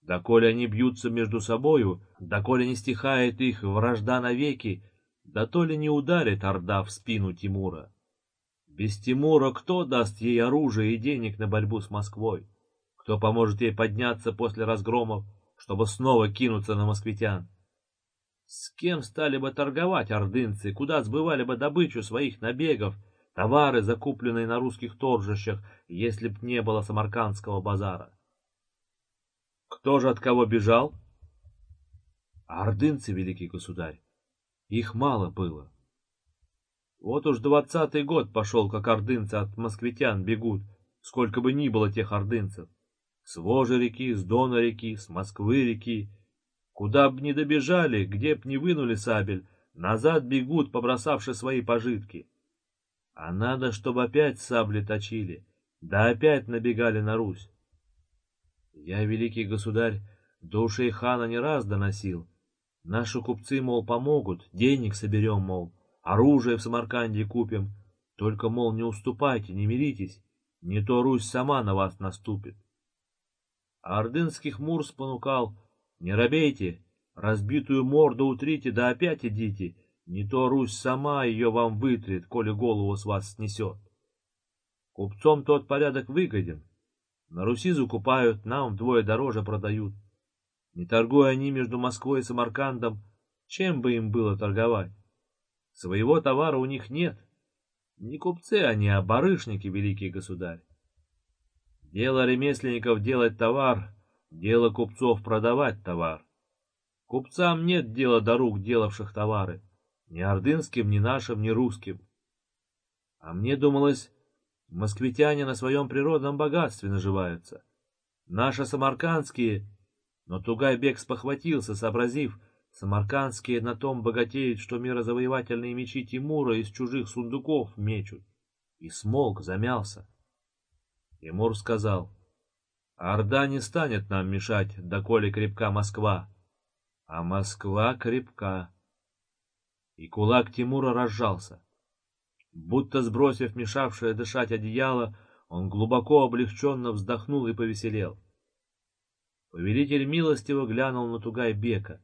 Доколе они бьются между собою, доколе не стихает их вражда навеки, да то ли не ударит Орда в спину Тимура. Без Тимура кто даст ей оружие и денег на борьбу с Москвой? Кто поможет ей подняться после разгромов, чтобы снова кинуться на москвитян? С кем стали бы торговать ордынцы, куда сбывали бы добычу своих набегов, товары, закупленные на русских торжищах, если б не было самаркандского базара? Кто же от кого бежал? Ордынцы, великий государь. Их мало было. Вот уж двадцатый год пошел, как ордынцы от москвитян бегут, сколько бы ни было тех ордынцев. С Вожи реки, с Дона реки, с Москвы реки. Куда б ни добежали, где б ни вынули сабель, назад бегут, побросавши свои пожитки. А надо, чтобы опять сабли точили, да опять набегали на Русь. Я, великий государь, до ушей хана не раз доносил. Наши купцы, мол, помогут, денег соберем, мол, оружие в Самарканде купим. Только, мол, не уступайте, не миритесь, не то Русь сама на вас наступит. А ордынских мур спонукал, не робейте, разбитую морду утрите, да опять идите, не то Русь сама ее вам вытрет, коли голову с вас снесет. Купцом тот порядок выгоден. На Руси закупают, нам вдвое дороже продают. Не торгуя они между Москвой и Самаркандом, чем бы им было торговать? Своего товара у них нет. Не купцы они, а барышники, великий государь. Дело ремесленников делать товар, дело купцов продавать товар. Купцам нет дела до рук, делавших товары, ни ордынским, ни нашим, ни русским. А мне думалось, москвитяне на своем природном богатстве наживаются. Наши самаркандские... Но Тугай-бек спохватился, сообразив, самаркандские на том богатеют, что мирозавоевательные мечи Тимура из чужих сундуков мечут. И смолк, замялся. Тимур сказал, «Орда не станет нам мешать, доколе крепка Москва, а Москва крепка». И кулак Тимура разжался. Будто сбросив мешавшее дышать одеяло, он глубоко облегченно вздохнул и повеселел. Повелитель милостиво глянул на Тугай-бека.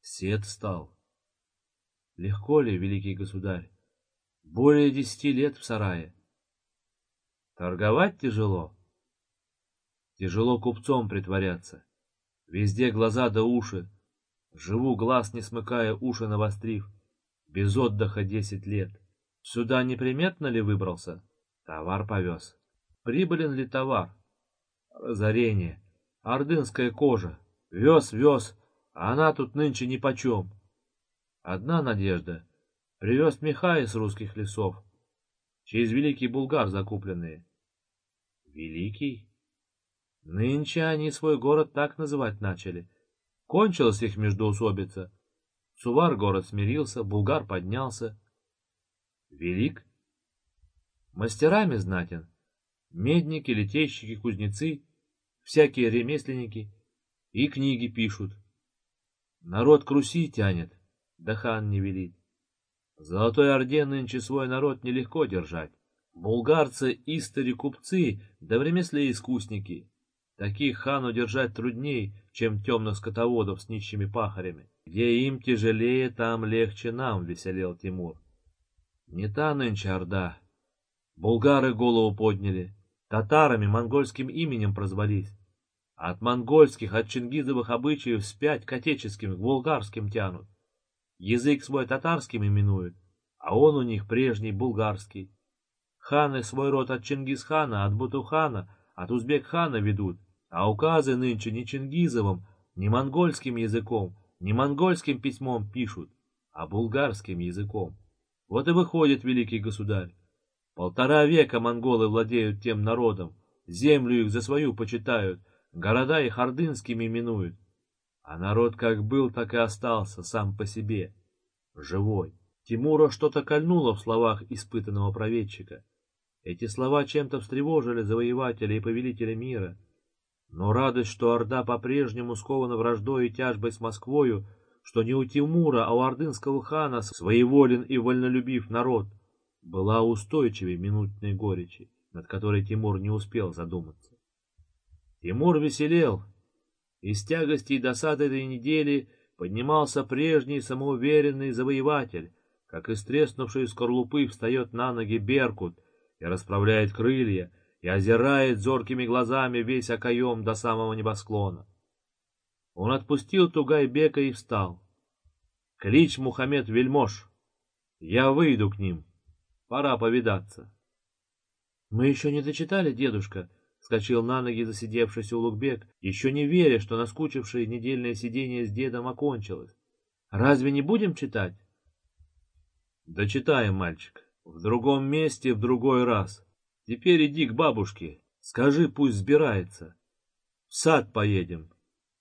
Сед встал. Легко ли, великий государь? Более десяти лет в сарае. Торговать тяжело. Тяжело купцом притворяться. Везде глаза да уши. Живу глаз не смыкая, уши навострив. Без отдыха десять лет. Сюда неприметно ли выбрался? Товар повез. Прибылен ли товар? Разорение. Ордынская кожа. Вез, вез, а она тут нынче нипочем. Одна надежда. Привез меха из русских лесов. Через Великий Булгар закупленные. Великий? Нынче они свой город так называть начали. Кончилась их междоусобица. Сувар город смирился, Булгар поднялся. Велик? Мастерами знатен. Медники, литейщики, кузнецы, всякие ремесленники и книги пишут. Народ к Руси тянет, да хан не велит. Золотой Орде нынче свой народ нелегко держать. Булгарцы, истори, купцы, да в ремесле искусники. Таких хану держать трудней, чем темных скотоводов с нищими пахарями. Где им тяжелее, там легче нам, веселел Тимур. Не та нынче Орда. Булгары голову подняли, татарами, монгольским именем прозвались. От монгольских, от чингизовых обычаев спять к отеческим, к булгарским тянут. Язык свой татарским именуют, а он у них прежний булгарский. Ханы свой род от Чингисхана, от Бутухана, от Узбекхана ведут, а указы нынче не Чингизовым, не монгольским языком, не монгольским письмом пишут, а булгарским языком. Вот и выходит великий государь. Полтора века монголы владеют тем народом, землю их за свою почитают, Города их ордынскими именуют. А народ как был, так и остался сам по себе, живой. Тимура что-то кольнуло в словах испытанного проведчика. Эти слова чем-то встревожили завоевателя и повелителя мира. Но радость, что Орда по-прежнему скована враждой и тяжбой с Москвою, что не у Тимура, а у ордынского хана своеволен и вольнолюбив народ, была устойчивей минутной горечи, над которой Тимур не успел задуматься. Тимур веселел. Из тягости и досады этой недели поднимался прежний самоуверенный завоеватель, как из скорлупы встает на ноги Беркут и расправляет крылья, и озирает зоркими глазами весь окоем до самого небосклона. Он отпустил Тугайбека и встал. «Клич, Мухаммед Вельмож! Я выйду к ним. Пора повидаться». «Мы еще не дочитали, дедушка», Вскочил на ноги засидевшийся Улугбек, еще не веря, что наскучившее недельное сидение с дедом окончилось. «Разве не будем читать?» «Дочитаем, мальчик. В другом месте, в другой раз. Теперь иди к бабушке. Скажи, пусть сбирается. В сад поедем.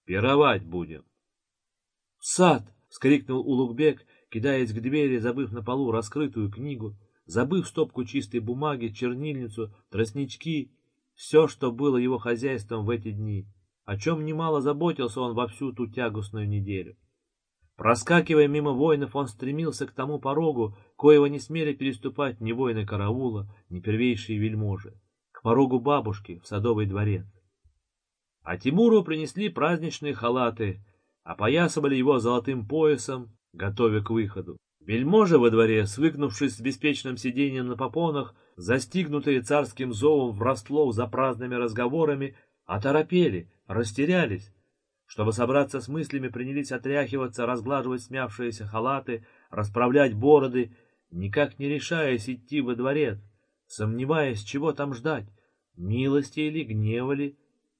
Пировать будем». «В сад!» — вскрикнул Улугбек, кидаясь к двери, забыв на полу раскрытую книгу, забыв стопку чистой бумаги, чернильницу, тростнички все, что было его хозяйством в эти дни, о чем немало заботился он во всю ту тягостную неделю. Проскакивая мимо воинов, он стремился к тому порогу, коего не смели переступать ни воины караула, ни первейшие вельможи, к порогу бабушки в садовый дворец. А Тимуру принесли праздничные халаты, опоясывали его золотым поясом, готовя к выходу. Вельможи во дворе, свыкнувшись с беспечным сидением на попонах, застигнутые царским зовом врастлов за праздными разговорами, оторопели, растерялись. Чтобы собраться с мыслями, принялись отряхиваться, разглаживать смявшиеся халаты, расправлять бороды, никак не решаясь идти во дворец, сомневаясь, чего там ждать, милости или гнева ли,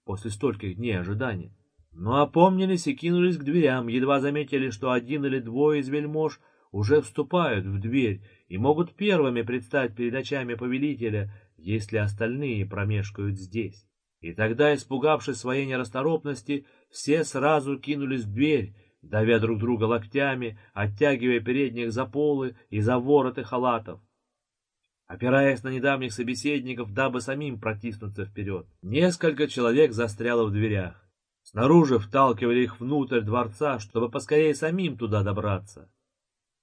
после стольких дней ожидания. Но опомнились и кинулись к дверям, едва заметили, что один или двое из вельмож уже вступают в дверь и могут первыми предстать перед очами повелителя, если остальные промешкают здесь. И тогда, испугавшись своей нерасторопности, все сразу кинулись в дверь, давя друг друга локтями, оттягивая передних за полы и за вороты халатов. Опираясь на недавних собеседников, дабы самим протиснуться вперед, несколько человек застряло в дверях. Снаружи вталкивали их внутрь дворца, чтобы поскорее самим туда добраться.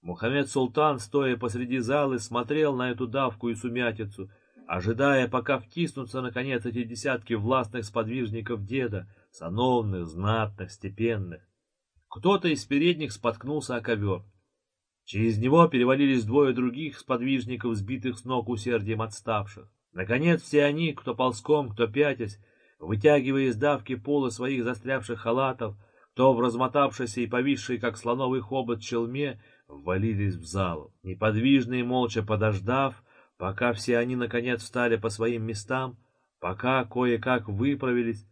Мухаммед Султан, стоя посреди залы, смотрел на эту давку и сумятицу, ожидая, пока втиснутся, наконец, эти десятки властных сподвижников деда, сановных, знатных, степенных. Кто-то из передних споткнулся о ковер. Через него перевалились двое других сподвижников, сбитых с ног усердием отставших. Наконец, все они, кто ползком, кто пятясь, вытягивая из давки полы своих застрявших халатов, кто в размотавшейся и повисшей, как слоновый хобот, челме, ввалились в залу. Неподвижно и молча подождав, пока все они наконец встали по своим местам, пока кое-как выправились,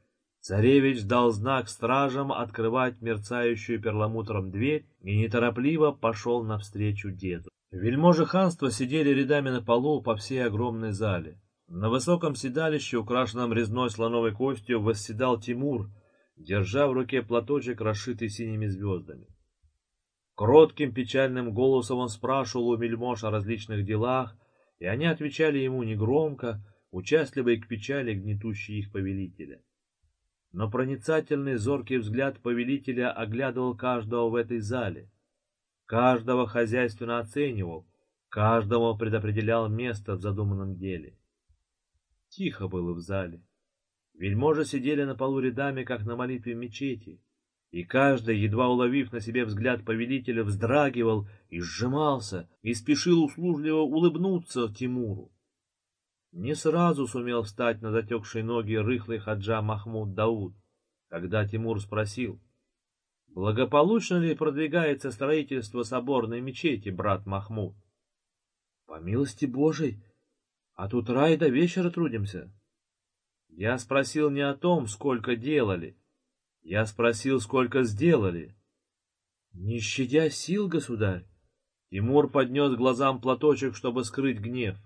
царевич дал знак стражам открывать мерцающую перламутром дверь и неторопливо пошел навстречу деду. Вельможи ханства сидели рядами на полу по всей огромной зале. На высоком седалище, украшенном резной слоновой костью, восседал Тимур, держа в руке платочек, расшитый синими звездами. Кротким печальным голосом он спрашивал у вельмож о различных делах, и они отвечали ему негромко, участливо к печали, гнетущей их повелителя. Но проницательный зоркий взгляд повелителя оглядывал каждого в этой зале, каждого хозяйственно оценивал, каждому предопределял место в задуманном деле. Тихо было в зале. Вельможи сидели на полу рядами, как на молитве мечети, и каждый, едва уловив на себе взгляд повелителя, вздрагивал и сжимался, и спешил услужливо улыбнуться Тимуру. Не сразу сумел встать на затекшие ноги рыхлый хаджа Махмуд Дауд, когда Тимур спросил, «Благополучно ли продвигается строительство соборной мечети, брат Махмуд?» «По милости Божией, от утра и до вечера трудимся». Я спросил не о том, сколько делали, я спросил, сколько сделали. Не щадя сил, государь. Тимур поднес глазам платочек, чтобы скрыть гнев.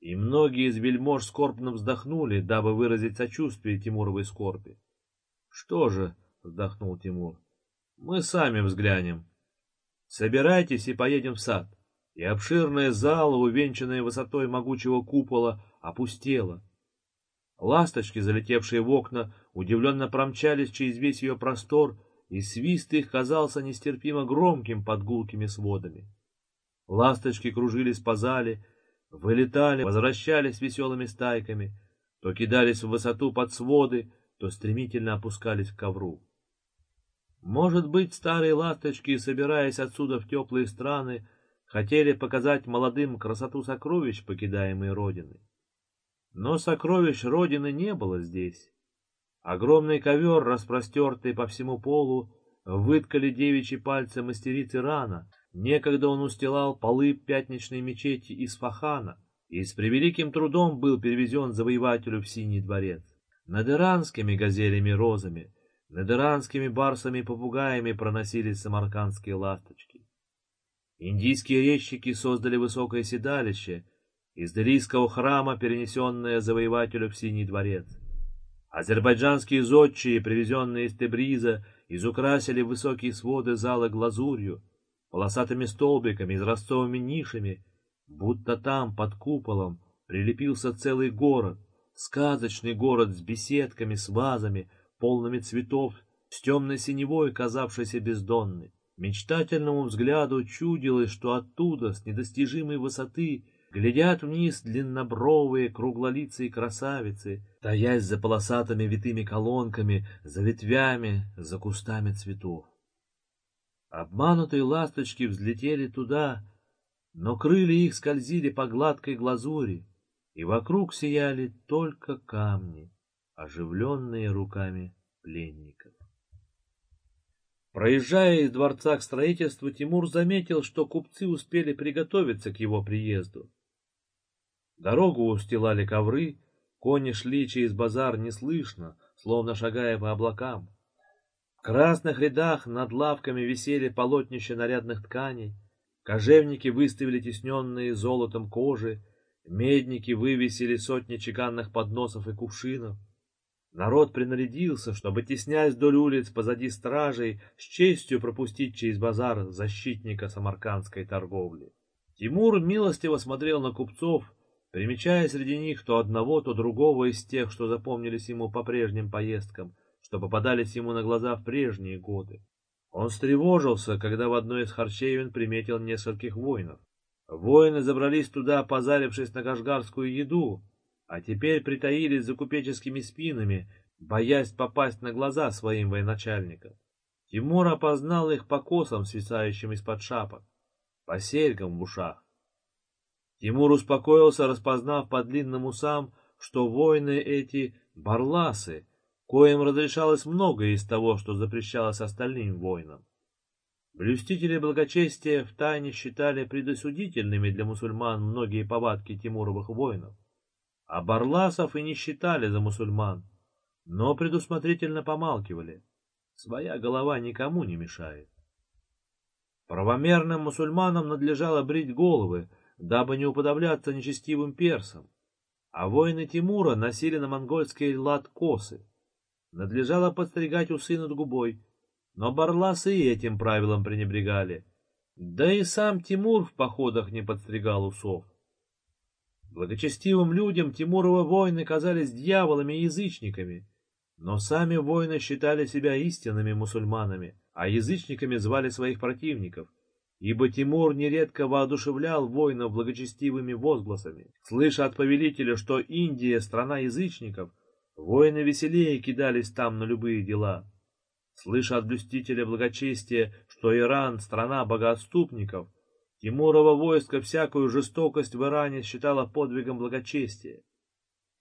И многие из вельмож скорбно вздохнули, дабы выразить сочувствие Тимуровой скорби. Что же, вздохнул Тимур, мы сами взглянем. Собирайтесь и поедем в сад. И обширная зала, увенчанная высотой могучего купола, опустела. Ласточки, залетевшие в окна, удивленно промчались через весь ее простор, и свист их казался нестерпимо громким под гулкими сводами. Ласточки кружились по зале, вылетали, возвращались веселыми стайками, то кидались в высоту под своды, то стремительно опускались к ковру. Может быть, старые ласточки, собираясь отсюда в теплые страны, хотели показать молодым красоту сокровищ, покидаемой Родины. Но сокровищ Родины не было здесь. Огромный ковер, распростертый по всему полу, выткали девичьи пальцы мастерицы рана. Некогда он устилал полы пятничной мечети из Фахана и с превеликим трудом был перевезен завоевателю в Синий дворец. Над иранскими газелями-розами, над иранскими барсами-попугаями проносились самаркандские ласточки. Индийские резчики создали высокое седалище, из Делийского храма, перенесенное завоевателю в Синий дворец. Азербайджанские зодчие, привезенные из Тебриза, изукрасили высокие своды зала глазурью, полосатыми столбиками, изразцовыми нишами, будто там, под куполом, прилепился целый город, сказочный город с беседками, с вазами, полными цветов, с темной синевой, казавшейся бездонной. Мечтательному взгляду чудилось, что оттуда, с недостижимой высоты, Глядят вниз длиннобровые, круглолицые красавицы, таясь за полосатыми витыми колонками, за ветвями, за кустами цветов. Обманутые ласточки взлетели туда, но крылья их скользили по гладкой глазури, и вокруг сияли только камни, оживленные руками пленников. Проезжая из дворца к строительству, Тимур заметил, что купцы успели приготовиться к его приезду. Дорогу устилали ковры, кони шли через базар неслышно, словно шагая по облакам. В красных рядах над лавками висели полотнища нарядных тканей, кожевники выставили тесненные золотом кожи, медники вывесили сотни чеканных подносов и кувшинов. Народ принарядился, чтобы, теснясь вдоль улиц позади стражей, с честью пропустить через базар защитника самаркандской торговли. Тимур милостиво смотрел на купцов, примечая среди них то одного, то другого из тех, что запомнились ему по прежним поездкам, что попадались ему на глаза в прежние годы. Он встревожился, когда в одной из харчевин приметил нескольких воинов. Воины забрались туда, позарившись на кашгарскую еду, а теперь притаились за купеческими спинами, боясь попасть на глаза своим военачальникам. Тимур опознал их по косам, свисающим из-под шапок, по серьгам в ушах. Тимур успокоился, распознав по длинным усам, что воины эти — барласы, коим разрешалось многое из того, что запрещалось остальным воинам. Блюстители благочестия втайне считали предосудительными для мусульман многие повадки Тимуровых воинов, а барласов и не считали за мусульман, но предусмотрительно помалкивали. Своя голова никому не мешает. Правомерным мусульманам надлежало брить головы, дабы не уподобляться нечестивым персам, а воины Тимура носили на монгольский лад косы. Надлежало подстригать усы над губой, но барласы и этим правилом пренебрегали. Да и сам Тимур в походах не подстригал усов. Благочестивым людям Тимуровы воины казались дьяволами и язычниками, но сами воины считали себя истинными мусульманами, а язычниками звали своих противников, ибо Тимур нередко воодушевлял воинов благочестивыми возгласами. Слыша от повелителя, что Индия — страна язычников, воины веселее кидались там на любые дела. Слыша от блюстителя благочестия, что Иран — страна богоотступников, Тимурова войско всякую жестокость в Иране считало подвигом благочестия.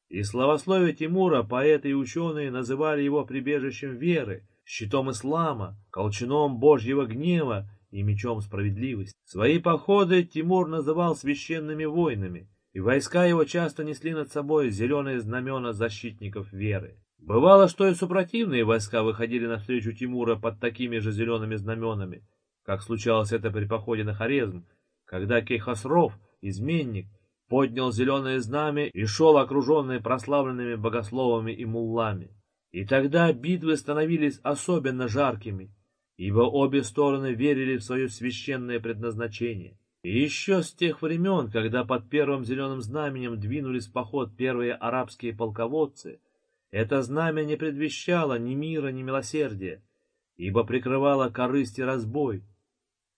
И славословие Тимура поэты и ученые называли его прибежищем веры, щитом ислама, колчаном Божьего гнева и мечом справедливости. Свои походы Тимур называл священными войнами, и войска его часто несли над собой зеленые знамена защитников веры. Бывало, что и супротивные войска выходили навстречу Тимура под такими же зелеными знаменами, как случалось это при походе на Хорезм, когда Кейхосров, изменник, поднял зеленое знамя и шел окруженный прославленными богословами и муллами. И тогда битвы становились особенно жаркими, ибо обе стороны верили в свое священное предназначение. Еще с тех времен, когда под первым зеленым знаменем двинулись в поход первые арабские полководцы, это знамя не предвещало ни мира, ни милосердия, ибо прикрывало корысть и разбой.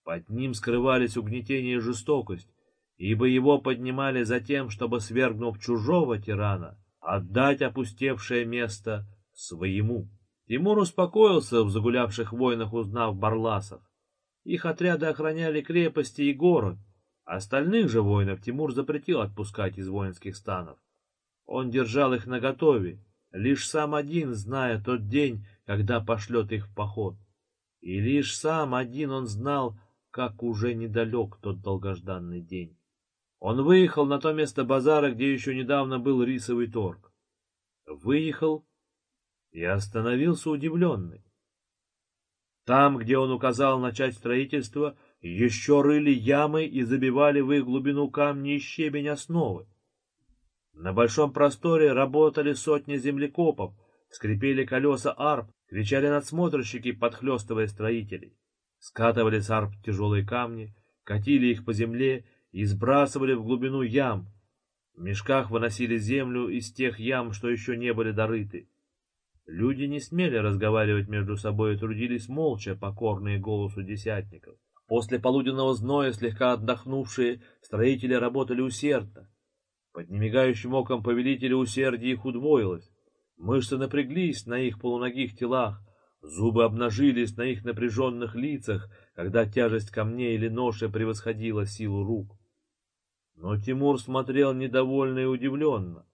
Под ним скрывались угнетение и жестокость, ибо его поднимали за тем, чтобы, свергнув чужого тирана, отдать опустевшее место своему. Тимур успокоился в загулявших войнах, узнав барласов. Их отряды охраняли крепости и город, остальных же воинов Тимур запретил отпускать из воинских станов. Он держал их наготове, лишь сам один зная тот день, когда пошлет их в поход. И лишь сам один он знал, как уже недалек тот долгожданный день. Он выехал на то место базара, где еще недавно был рисовый торг. Выехал и остановился удивленный. Там, где он указал начать строительство, еще рыли ямы и забивали в их глубину камни и щебень основы. На большом просторе работали сотни землекопов, скрипели колеса арп, кричали надсмотрщики, подхлестывая строителей. Скатывали с арп тяжелые камни, катили их по земле и сбрасывали в глубину ям. В мешках выносили землю из тех ям, что еще не были дорыты. Люди не смели разговаривать между собой и трудились молча, покорные голосу десятников. После полуденного зноя, слегка отдохнувшие, строители работали усердно. Под немигающим оком повелителя усердие их удвоилось. Мышцы напряглись на их полуногих телах, зубы обнажились на их напряженных лицах, когда тяжесть камней или ноши превосходила силу рук. Но Тимур смотрел недовольно и удивленно.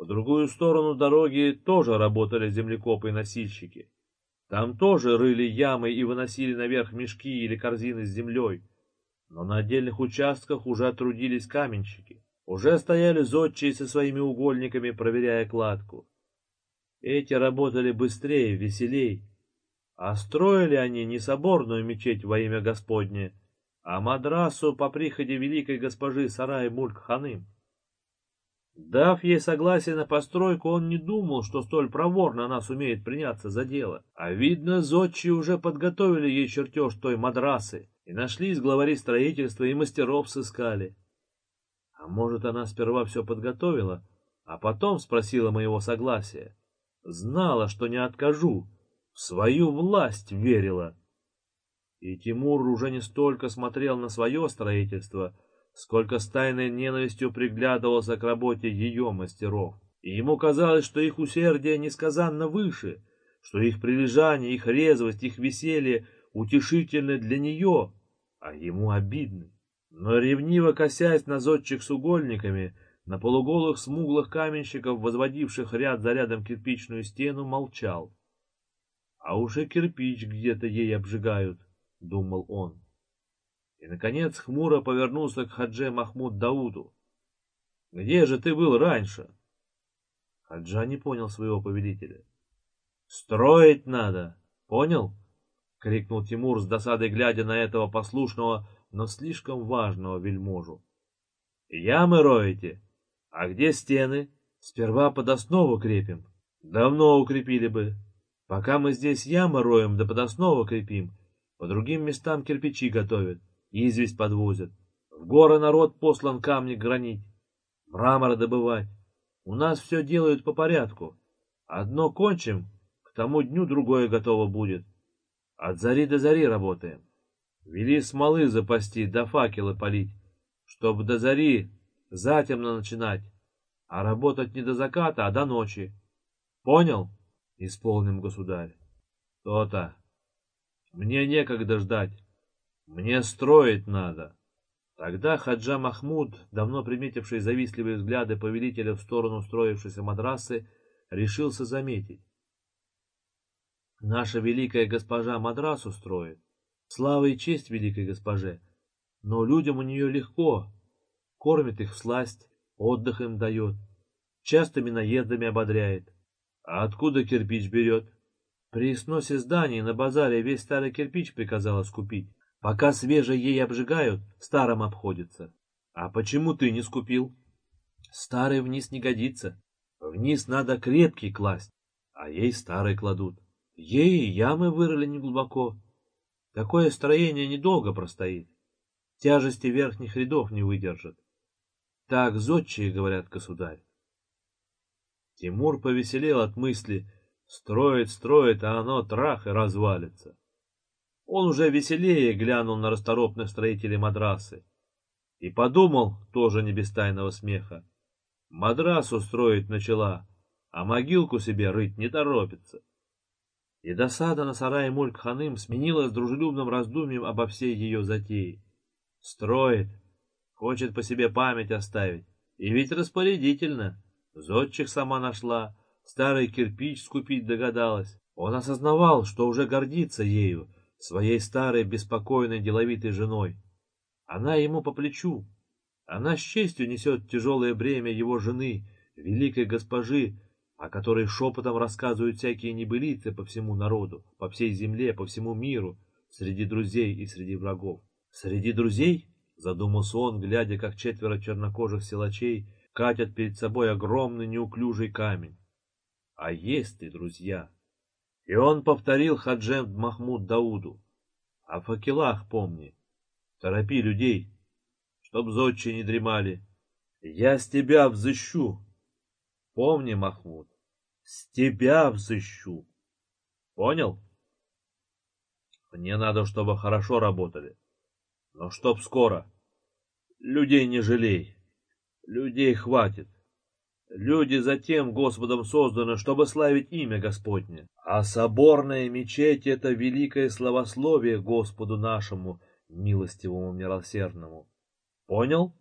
По другую сторону дороги тоже работали землекопы и носильщики. Там тоже рыли ямы и выносили наверх мешки или корзины с землей. Но на отдельных участках уже трудились каменщики. Уже стояли зодчие со своими угольниками, проверяя кладку. Эти работали быстрее, веселей. А строили они не соборную мечеть во имя Господне, а мадрасу по приходе великой госпожи Сарай Мульк-Ханым. Дав ей согласие на постройку, он не думал, что столь проворно она сумеет приняться за дело. А видно, зодчие уже подготовили ей чертеж той мадрасы, и нашлись главари строительства, и мастеров сыскали. А может, она сперва все подготовила, а потом спросила моего согласия. Знала, что не откажу, в свою власть верила. И Тимур уже не столько смотрел на свое строительство, сколько с тайной ненавистью приглядывался к работе ее мастеров. И ему казалось, что их усердие несказанно выше, что их прилежание, их резвость, их веселье утешительны для нее, а ему обидны. Но ревниво косясь на зодчих с угольниками, на полуголых смуглых каменщиков, возводивших ряд за рядом кирпичную стену, молчал. А уже кирпич где-то ей обжигают. — думал он. И, наконец, хмуро повернулся к Хадже Махмуд Дауду. «Где же ты был раньше?» Хаджа не понял своего повелителя. «Строить надо, понял?» — крикнул Тимур с досадой, глядя на этого послушного, но слишком важного вельможу. «Ямы роете? А где стены? Сперва под основу крепим. Давно укрепили бы. Пока мы здесь ямы роем да под основу крепим, по другим местам кирпичи готовят, известь подвозят. В горы народ послан камни гранить, мрамор добывать. У нас все делают по порядку. Одно кончим, к тому дню другое готово будет. От зари до зари работаем. Вели смолы запасти, да факелы полить, чтобы до зари затемно начинать, а работать не до заката, а до ночи. Понял? Исполним, государь. То-то. Мне некогда ждать. Мне строить надо. Тогда Хаджа Махмуд, давно приметивший завистливые взгляды повелителя в сторону строившейся мадрасы, решился заметить. Наша великая госпожа мадрасу строит. Слава и честь великой госпоже. Но людям у нее легко. Кормит их всласть, отдых им дает. Частыми наездами ободряет. А откуда кирпич берет? При сносе зданий на базаре весь старый кирпич приказала скупить. Пока свежий ей обжигают, старым обходится. А почему ты не скупил? Старый вниз не годится. Вниз надо крепкий класть, а ей старый кладут. Ей ямы вырыли неглубоко. Такое строение недолго простоит. Тяжести верхних рядов не выдержит. Так зодчие говорят, государь. Тимур повеселел от мысли, строит, строит, а оно трах и развалится. Он уже веселее глянул на расторопных строителей мадрасы и подумал, тоже не без тайного смеха, мадрасу строить начала, а могилку себе рыть не торопится. И досада на сарае Мульк-ханым сменилась дружелюбным раздумьем обо всей ее затее. Строит, хочет по себе память оставить, и ведь распорядительно. Зодчих сама нашла, старый кирпич скупить догадалась. Он осознавал, что уже гордится ею, своей старой, беспокойной, деловитой женой. Она ему по плечу. Она с честью несет тяжелое бремя его жены, великой госпожи, о которой шепотом рассказывают всякие небылицы по всему народу, по всей земле, по всему миру, среди друзей и среди врагов. Среди друзей, задумался он, глядя, как четверо чернокожих силачей катят перед собой огромный неуклюжий камень. А есть ли друзья? И он повторил Хаджем Махмуд Дауду. О факелах помни. Торопи людей, чтоб зодчи не дремали. Я с тебя взыщу. Помни, Махмуд, с тебя взыщу. Понял? Мне надо, чтобы хорошо работали. Но чтоб скоро. Людей не жалей. Людей хватит. Люди затем Господом созданы, чтобы славить имя Господне. А соборная мечеть — это великое славословие Господу нашему, милостивому милосердному. Понял?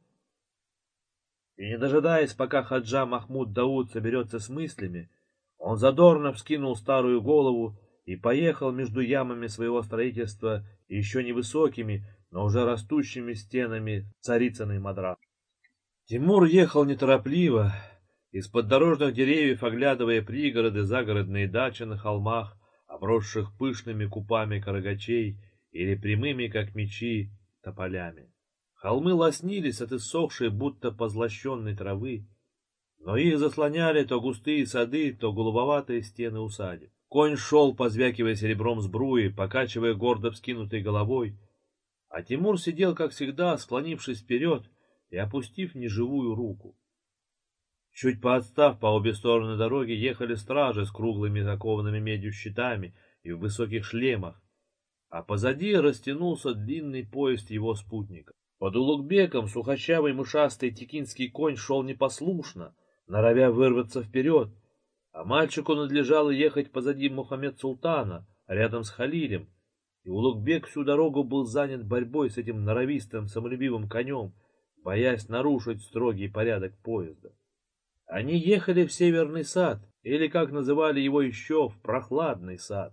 И не дожидаясь, пока Хаджа Махмуд Дауд соберется с мыслями, он задорно вскинул старую голову и поехал между ямами своего строительства еще невысокими, но уже растущими стенами царицыной Мадрас. Тимур ехал неторопливо, из-под дорожных деревьев оглядывая пригороды, загородные дачи на холмах, обросших пышными купами карагачей или прямыми, как мечи, тополями. Холмы лоснились от иссохшей, будто позлощенной травы, но их заслоняли то густые сады, то голубоватые стены усадеб. Конь шел, позвякивая серебром сбруи, покачивая гордо вскинутой головой, а Тимур сидел, как всегда, склонившись вперед и опустив неживую руку. Чуть поотстав по обе стороны дороги ехали стражи с круглыми закованными медью щитами и в высоких шлемах, а позади растянулся длинный поезд его спутника. Под Улугбеком сухощавый мышастый текинский конь шел непослушно, норовя вырваться вперед, а мальчику надлежало ехать позади Мухаммед Султана, рядом с Халилем, и Улугбек всю дорогу был занят борьбой с этим норовистым, самолюбивым конем, боясь нарушить строгий порядок поезда. Они ехали в Северный сад, или, как называли его еще, в Прохладный сад,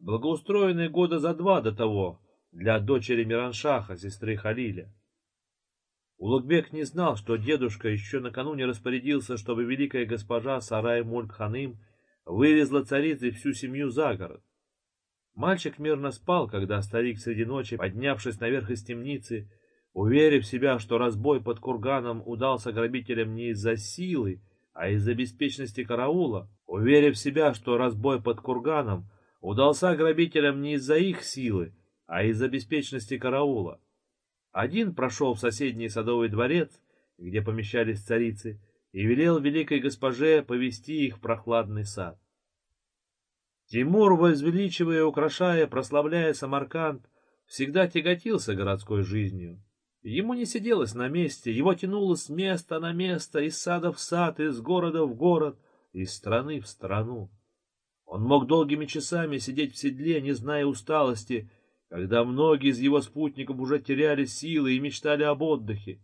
благоустроенный года за два до того, для дочери Мираншаха, сестры Халиля. Улугбек не знал, что дедушка еще накануне распорядился, чтобы великая госпожа Сарай Мульк-ханым вывезла царицы всю семью за город. Мальчик мирно спал, когда старик среди ночи, поднявшись наверх из темницы, уверив себя, что разбой под курганом удался грабителям не из-за силы, а из-за беспечности караула, уверив себя, что разбой под курганом удался грабителям не из-за их силы, а из-за беспечности караула. Один прошел в соседний садовый дворец, где помещались царицы, и велел великой госпоже повести их в прохладный сад. Тимур, возвеличивая, украшая, прославляя Самарканд, всегда тяготился городской жизнью. Ему не сиделось на месте, его тянуло с места на место, из сада в сад, из города в город, из страны в страну. Он мог долгими часами сидеть в седле, не зная усталости, когда многие из его спутников уже теряли силы и мечтали об отдыхе.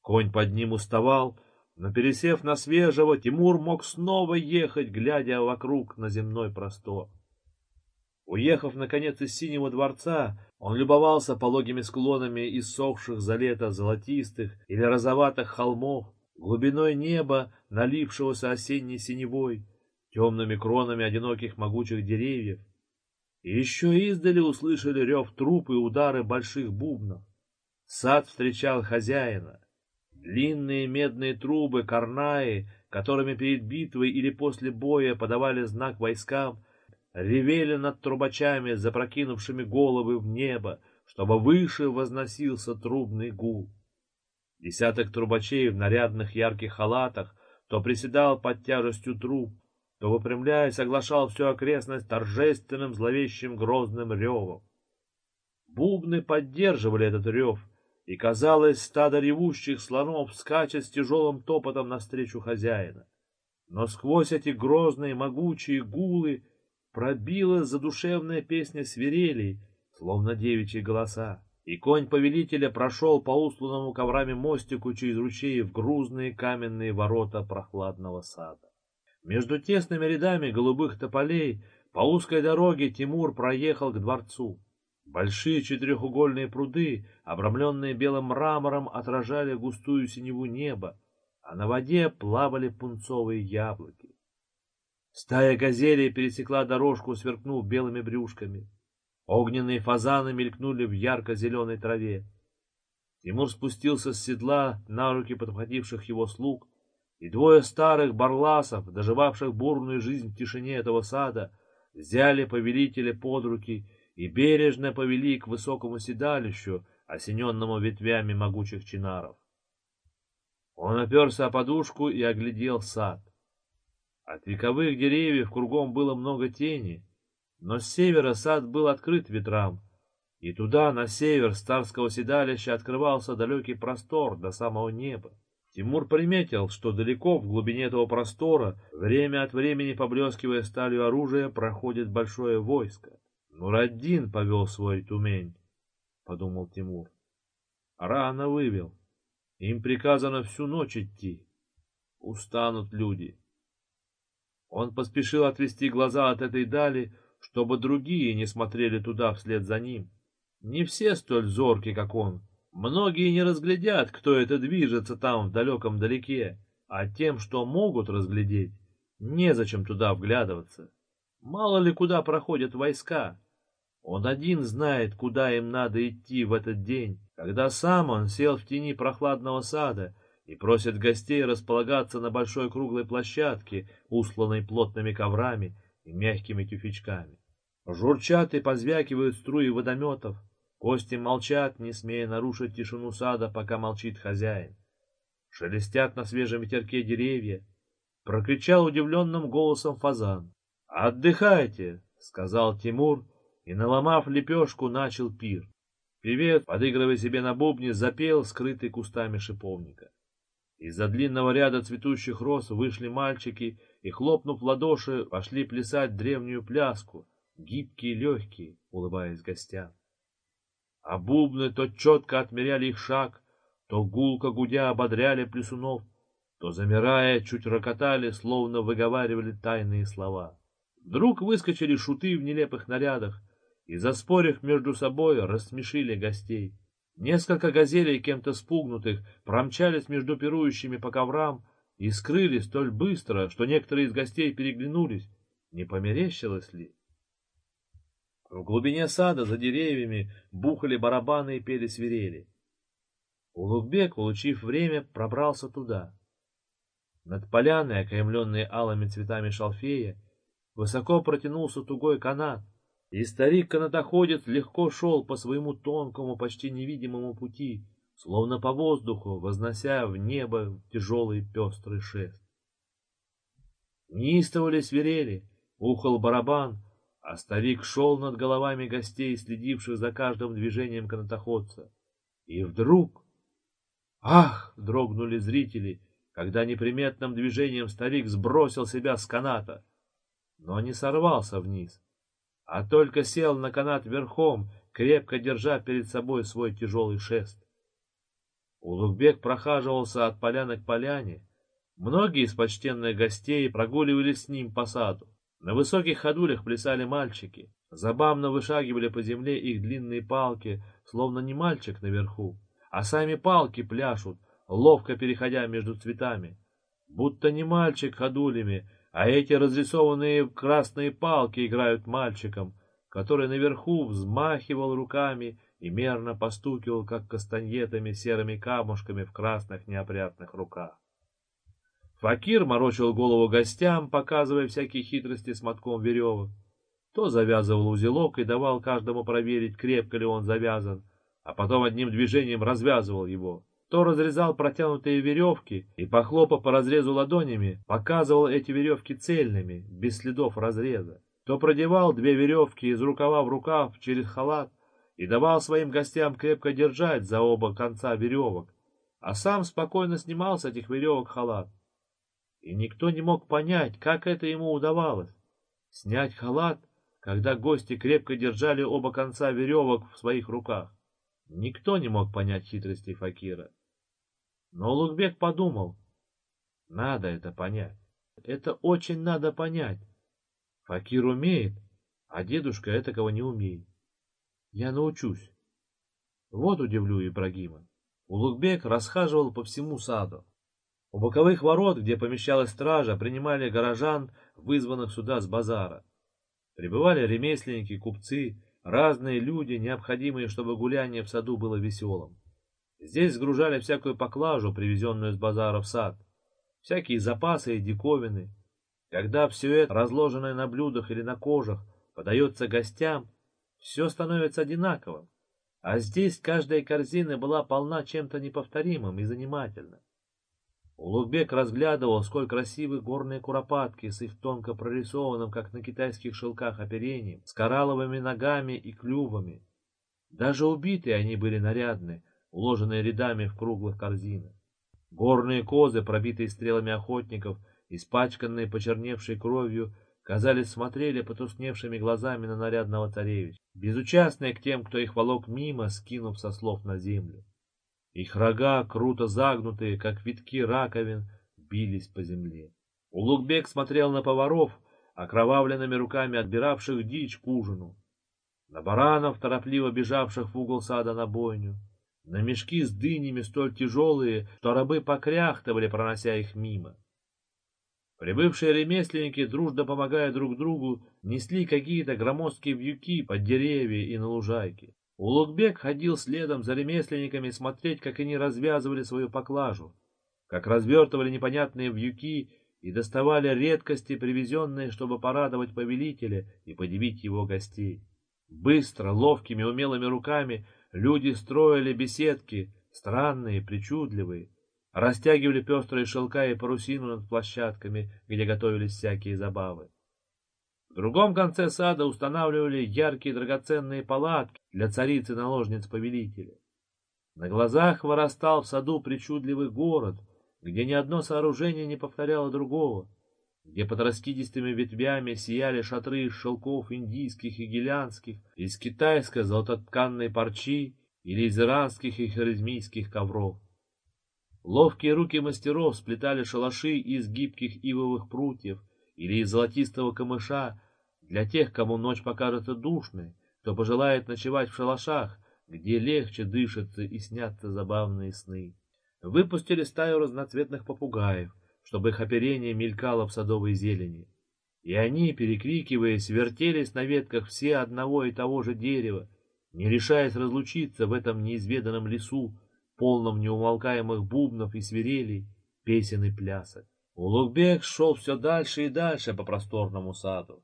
Конь под ним уставал, но, пересев на свежего, Тимур мог снова ехать, глядя вокруг на земной простор. Уехав, наконец, из Синего дворца, он любовался пологими склонами иссохших за лето золотистых или розоватых холмов, глубиной неба, налившегося осенней синевой, темными кронами одиноких могучих деревьев, и еще издали услышали рев труп и удары больших бубнов. Сад встречал хозяина. Длинные медные трубы, карнаи, которыми перед битвой или после боя подавали знак войскам, ревели над трубачами, запрокинувшими головы в небо, чтобы выше возносился трубный гул. Десяток трубачей в нарядных ярких халатах то приседал под тяжестью труб, то, выпрямляясь, оглашал всю окрестность торжественным, зловещим, грозным ревом. Бубны поддерживали этот рев, и, казалось, стадо ревущих слонов скачет с тяжелым топотом навстречу хозяина. Но сквозь эти грозные, могучие гулы пробила задушевная песня свирелей, словно девичьи голоса. И конь повелителя прошел по усланному коврами мостику через ручей в грузные каменные ворота прохладного сада. Между тесными рядами голубых тополей по узкой дороге Тимур проехал к дворцу. Большие четырехугольные пруды, обрамленные белым мрамором, отражали густую синеву неба, а на воде плавали пунцовые яблоки. Стая газелей пересекла дорожку, сверкнув белыми брюшками. Огненные фазаны мелькнули в ярко-зеленой траве. Тимур спустился с седла на руки подхвативших его слуг, и двое старых барласов, доживавших бурную жизнь в тишине этого сада, взяли повелителя под руки и бережно повели к высокому седалищу, осененному ветвями могучих чинаров. Он оперся о подушку и оглядел сад. От вековых деревьев кругом было много тени, но с севера сад был открыт ветрам, и туда, на север старского седалища, открывался далекий простор до самого неба. Тимур приметил, что далеко в глубине этого простора, время от времени поблескивая сталью оружия, проходит большое войско. Нураддин повел свой Тумень, — подумал Тимур. Рано вывел. Им приказано всю ночь идти. Устанут люди. Он поспешил отвести глаза от этой дали, чтобы другие не смотрели туда вслед за ним. Не все столь зорки, как он, Многие не разглядят, кто это движется там в далеком далеке, а тем, что могут разглядеть, незачем туда вглядываться. Мало ли куда проходят войска. Он один знает, куда им надо идти в этот день, когда сам он сел в тени прохладного сада и просит гостей располагаться на большой круглой площадке, усланной плотными коврами и мягкими тюфячками. Журчат и позвякивают струи водометов, Гости молчат, не смея нарушить тишину сада, пока молчит хозяин. Шелестят на свежем ветерке деревья. Прокричал удивленным голосом фазан. «Отдыхайте!» — сказал Тимур, и, наломав лепешку, начал пир. Певец, подыгрывая себе на бубне, запел, скрытый кустами шиповника. Из-за длинного ряда цветущих роз вышли мальчики и, хлопнув ладоши, пошли плясать древнюю пляску, гибкие и легкие, улыбаясь гостям а бубны то четко отмеряли их шаг, то гулко гудя ободряли плесунов, то, замирая, чуть рокотали, словно выговаривали тайные слова. Вдруг выскочили шуты в нелепых нарядах, и, заспорив между собой, рассмешили гостей. Несколько газелей, кем-то спугнутых, промчались между пирующими по коврам и скрылись столь быстро, что некоторые из гостей переглянулись. Не померещилось ли? В глубине сада за деревьями бухали барабаны и пели свирели. Улугбек, улучив время, пробрался туда. Над поляной, окаймленной алыми цветами шалфея, высоко протянулся тугой канат, и старик-канатоходец легко шел по своему тонкому, почти невидимому пути, словно по воздуху, вознося в небо тяжелый пестрый шест. Неистовали свирели, ухал барабан, а старик шел над головами гостей, следивших за каждым движением канатоходца. И вдруг... Ах! дрогнули зрители, когда неприметным движением старик сбросил себя с каната, но не сорвался вниз, а только сел на канат верхом, крепко держа перед собой свой тяжелый шест. Улугбек прохаживался от поляны к поляне. Многие из почтенных гостей прогуливались с ним по саду. На высоких ходулях плясали мальчики. Забавно вышагивали по земле их длинные палки, словно не мальчик наверху, а сами палки пляшут, ловко переходя между цветами. Будто не мальчик ходулями, а эти разрисованные красные палки играют мальчиком, который наверху взмахивал руками и мерно постукивал, как кастаньетами, серыми камушками в красных неопрятных руках. Факир морочил голову гостям, показывая всякие хитрости с мотком веревок. То завязывал узелок и давал каждому проверить, крепко ли он завязан, а потом одним движением развязывал его. То разрезал протянутые веревки и, похлопав по разрезу ладонями, показывал эти веревки цельными, без следов разреза. То продевал две веревки из рукава в рукав через халат и давал своим гостям крепко держать за оба конца веревок, а сам спокойно снимал с этих веревок халат и никто не мог понять, как это ему удавалось. Снять халат, когда гости крепко держали оба конца веревок в своих руках. Никто не мог понять хитрости факира. Но Лукбек подумал, надо это понять. Это очень надо понять. Факир умеет, а дедушка этакого не умеет. Я научусь. Вот удивлю Ибрагима. Улугбек расхаживал по всему саду. У боковых ворот, где помещалась стража, принимали горожан, вызванных сюда с базара. Прибывали ремесленники, купцы, разные люди, необходимые, чтобы гуляние в саду было веселым. Здесь сгружали всякую поклажу, привезенную с базара в сад, всякие запасы и диковины. Когда все это, разложенное на блюдах или на кожах, подается гостям, все становится одинаковым. А здесь каждая корзина была полна чем-то неповторимым и занимательным. Улугбек разглядывал, сколь красивы горные куропатки с их тонко прорисованным, как на китайских шелках, оперением, с коралловыми ногами и клювами. Даже убитые они были нарядны, уложенные рядами в круглых корзинах. Горные козы, пробитые стрелами охотников, испачканные почерневшей кровью, казались, смотрели потускневшими глазами на нарядного царевича, безучастные к тем, кто их волок мимо, скинув со слов на землю. Их рога, круто загнутые, как витки раковин, бились по земле. Улугбек смотрел на поваров, окровавленными руками отбиравших дичь к ужину, на баранов, торопливо бежавших в угол сада на бойню, на мешки с дынями столь тяжелые, что рабы покряхтывали, пронося их мимо. Прибывшие ремесленники, дружно помогая друг другу, несли какие-то громоздкие вьюки под деревья и на лужайке. Улугбек ходил следом за ремесленниками смотреть, как они развязывали свою поклажу, как развертывали непонятные вьюки и доставали редкости, привезенные, чтобы порадовать повелителя и подивить его гостей. Быстро, ловкими, умелыми руками люди строили беседки, странные, причудливые, растягивали пестрые шелка и парусину над площадками, где готовились всякие забавы. В другом конце сада устанавливали яркие драгоценные палатки для цариц и наложниц повелителя. На глазах вырастал в саду причудливый город, где ни одно сооружение не повторяло другого, где под раскидистыми ветвями сияли шатры из шелков индийских и гелянских, из китайской золототканной парчи или из иранских и харизмийских ковров. Ловкие руки мастеров сплетали шалаши из гибких ивовых прутьев или из золотистого камыша, для тех, кому ночь покажется душной, кто пожелает ночевать в шалашах, где легче дышится и снятся забавные сны. Выпустили стаю разноцветных попугаев, чтобы их оперение мелькало в садовой зелени. И они, перекрикиваясь, вертелись на ветках все одного и того же дерева, не решаясь разлучиться в этом неизведанном лесу, полном неумолкаемых бубнов и свирелей, песен и плясок. Улугбек шел все дальше и дальше по просторному саду.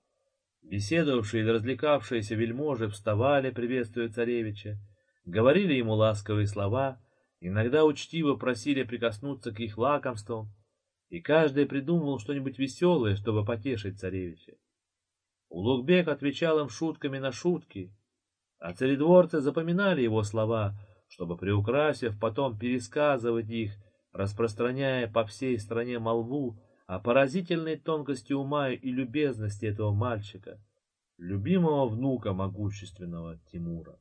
Беседовавшие или развлекавшиеся вельможи вставали, приветствуя царевича, говорили ему ласковые слова, иногда учтиво просили прикоснуться к их лакомствам, и каждый придумывал что-нибудь веселое, чтобы потешить царевича. Улугбек отвечал им шутками на шутки, а царедворцы запоминали его слова, чтобы, приукрасив, потом пересказывать их, распространяя по всей стране молву о поразительной тонкости ума и любезности этого мальчика, любимого внука могущественного Тимура.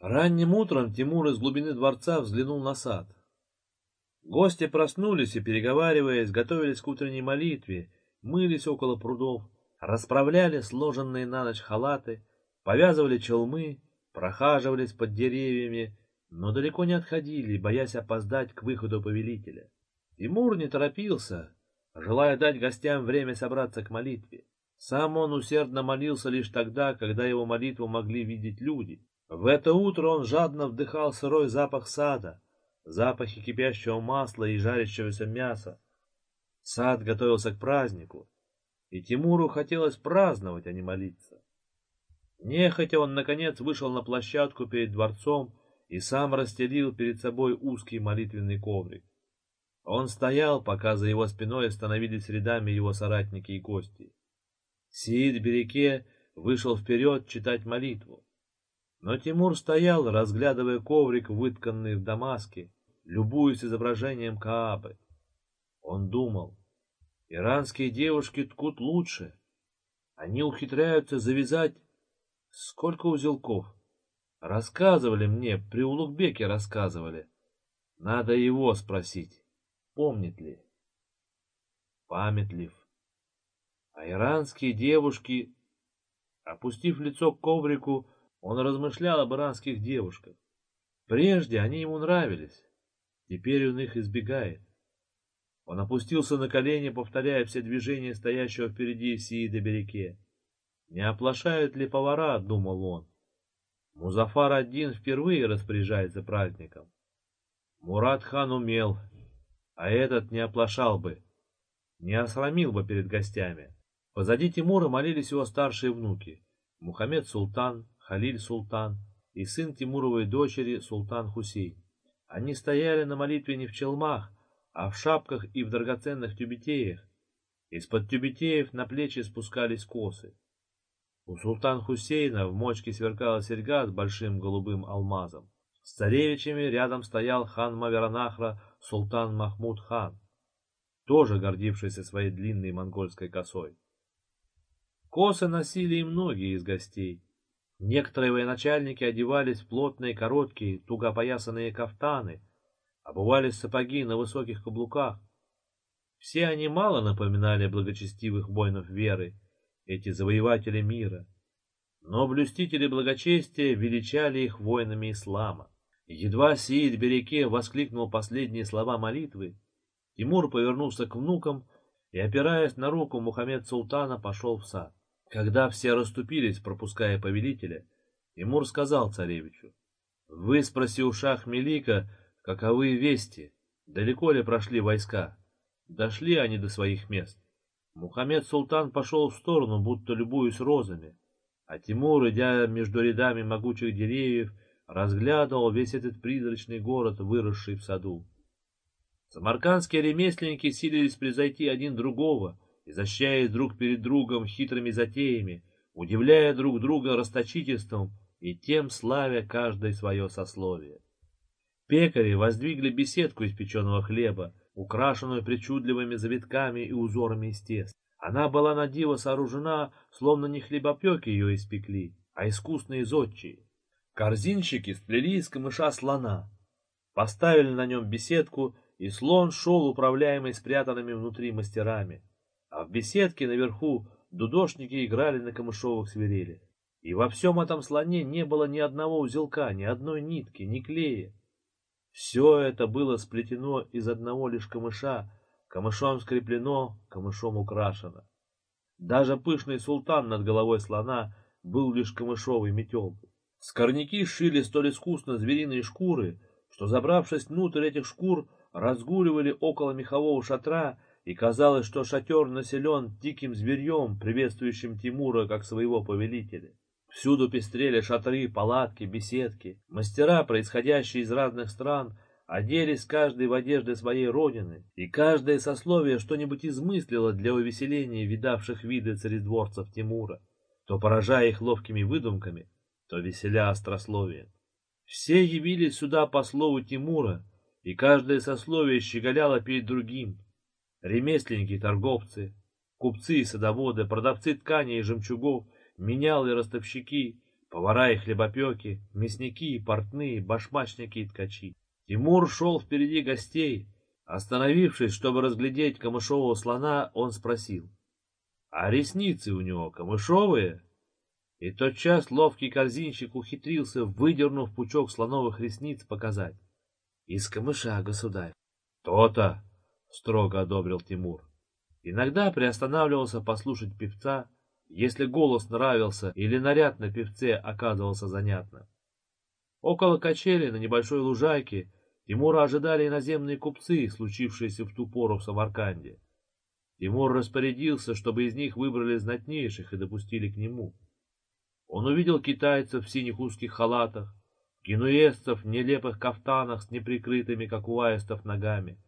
Ранним утром Тимур из глубины дворца взглянул на сад. Гости проснулись и, переговариваясь, готовились к утренней молитве, мылись около прудов, расправляли сложенные на ночь халаты, повязывали челмы, прохаживались под деревьями, но далеко не отходили, боясь опоздать к выходу повелителя. Тимур не торопился, желая дать гостям время собраться к молитве. Сам он усердно молился лишь тогда, когда его молитву могли видеть люди. В это утро он жадно вдыхал сырой запах сада, запахи кипящего масла и жарящегося мяса. Сад готовился к празднику, и Тимуру хотелось праздновать, а не молиться. Нехотя он, наконец, вышел на площадку перед дворцом и сам расстелил перед собой узкий молитвенный коврик. Он стоял, пока за его спиной становились рядами его соратники и гости. Сиид Береке вышел вперед читать молитву. Но Тимур стоял, разглядывая коврик, вытканный в Дамаске, любуясь изображением Каабы. Он думал, иранские девушки ткут лучше. Они ухитряются завязать сколько узелков. Рассказывали мне, при Улугбеке рассказывали. Надо его спросить. Помнит ли? Памятлив. А иранские девушки... Опустив лицо к коврику, он размышлял об иранских девушках. Прежде они ему нравились, теперь он их избегает. Он опустился на колени, повторяя все движения стоящего впереди Сиида Береке. Не оплошают ли повара, думал он. Музафар один впервые распоряжается праздником. Мурат хан умел, а этот не оплошал бы, не осрамил бы перед гостями. Позади Тимура молились его старшие внуки, Мухаммед Султан, Халиль Султан и сын Тимуровой дочери Султан Хусей. Они стояли на молитве не в челмах, а в шапках и в драгоценных тюбетеях. Из-под тюбетеев на плечи спускались косы. У султан Хусейна в мочке сверкала серьга с большим голубым алмазом. С царевичами рядом стоял хан Маверанахра султан Махмуд хан, тоже гордившийся своей длинной монгольской косой. Косы носили и многие из гостей. Некоторые военачальники одевались в плотные, короткие, туго опоясанные кафтаны, обувались сапоги на высоких каблуках. Все они мало напоминали благочестивых воинов веры, эти завоеватели мира, но блюстители благочестия величали их воинами ислама. Едва Сиид Береке воскликнул последние слова молитвы, Тимур повернулся к внукам и, опираясь на руку Мухаммед Султана, пошел в сад. Когда все расступились, пропуская повелителя, Тимур сказал царевичу, «Вы спроси у шах Мелика, каковы вести, далеко ли прошли войска, дошли они до своих мест». Мухаммед Султан пошел в сторону, будто любуясь розами, а Тимур, идя между рядами могучих деревьев, разглядывал весь этот призрачный город, выросший в саду. Самаркандские ремесленники силились превзойти один другого, изощряясь друг перед другом хитрыми затеями, удивляя друг друга расточительством и тем славя каждое свое сословие. Пекари воздвигли беседку из печеного хлеба, украшенную причудливыми завитками и узорами из теста. Она была на диво сооружена, словно не хлебопеки ее испекли, а искусные зодчие. Корзинщики сплели из камыша слона, поставили на нем беседку, и слон шел, управляемый спрятанными внутри мастерами. А в беседке наверху, дудошники играли на камышовых свирелях. И во всем этом слоне не было ни одного узелка, ни одной нитки, ни клея. Все это было сплетено из одного лишь камыша, камышом скреплено, камышом украшено. Даже пышный султан над головой слона был лишь камышовой метелкой. Скорняки шили столь искусно звериные шкуры, что, забравшись внутрь этих шкур, разгуливали около мехового шатра, и казалось, что шатер населен диким зверьем, приветствующим Тимура как своего повелителя. Всюду пестрели шатры, палатки, беседки. Мастера, происходящие из разных стран, оделись каждый в одежды своей родины, и каждое сословие что-нибудь измыслило для увеселения видавших виды царедворцев Тимура, то поражая их ловкими выдумками, то веселя острословием. Все явились сюда по слову Тимура, и каждое сословие щеголяло перед другим. Ремесленники и торговцы, купцы и садоводы, продавцы тканей и жемчугов, менялы и ростовщики, повара и хлебопеки, мясники и портные, башмачники и ткачи. Тимур шел впереди гостей. Остановившись, чтобы разглядеть камышового слона, он спросил, «А ресницы у него камышовые?» И тотчас ловкий корзинщик ухитрился, выдернув пучок слоновых ресниц, показать. «Из камыша, государь!» «То-то!» — строго одобрил Тимур. Иногда приостанавливался послушать певца, если голос нравился или наряд на певце оказывался занятным. Около качели на небольшой лужайке Тимура ожидали иноземные купцы, случившиеся в ту пору в Самарканде. Тимур распорядился, чтобы из них выбрали знатнейших и допустили к нему. Он увидел китайцев в синих узких халатах, генуэзцев в нелепых кафтанах с неприкрытыми, как у аистов, ногами,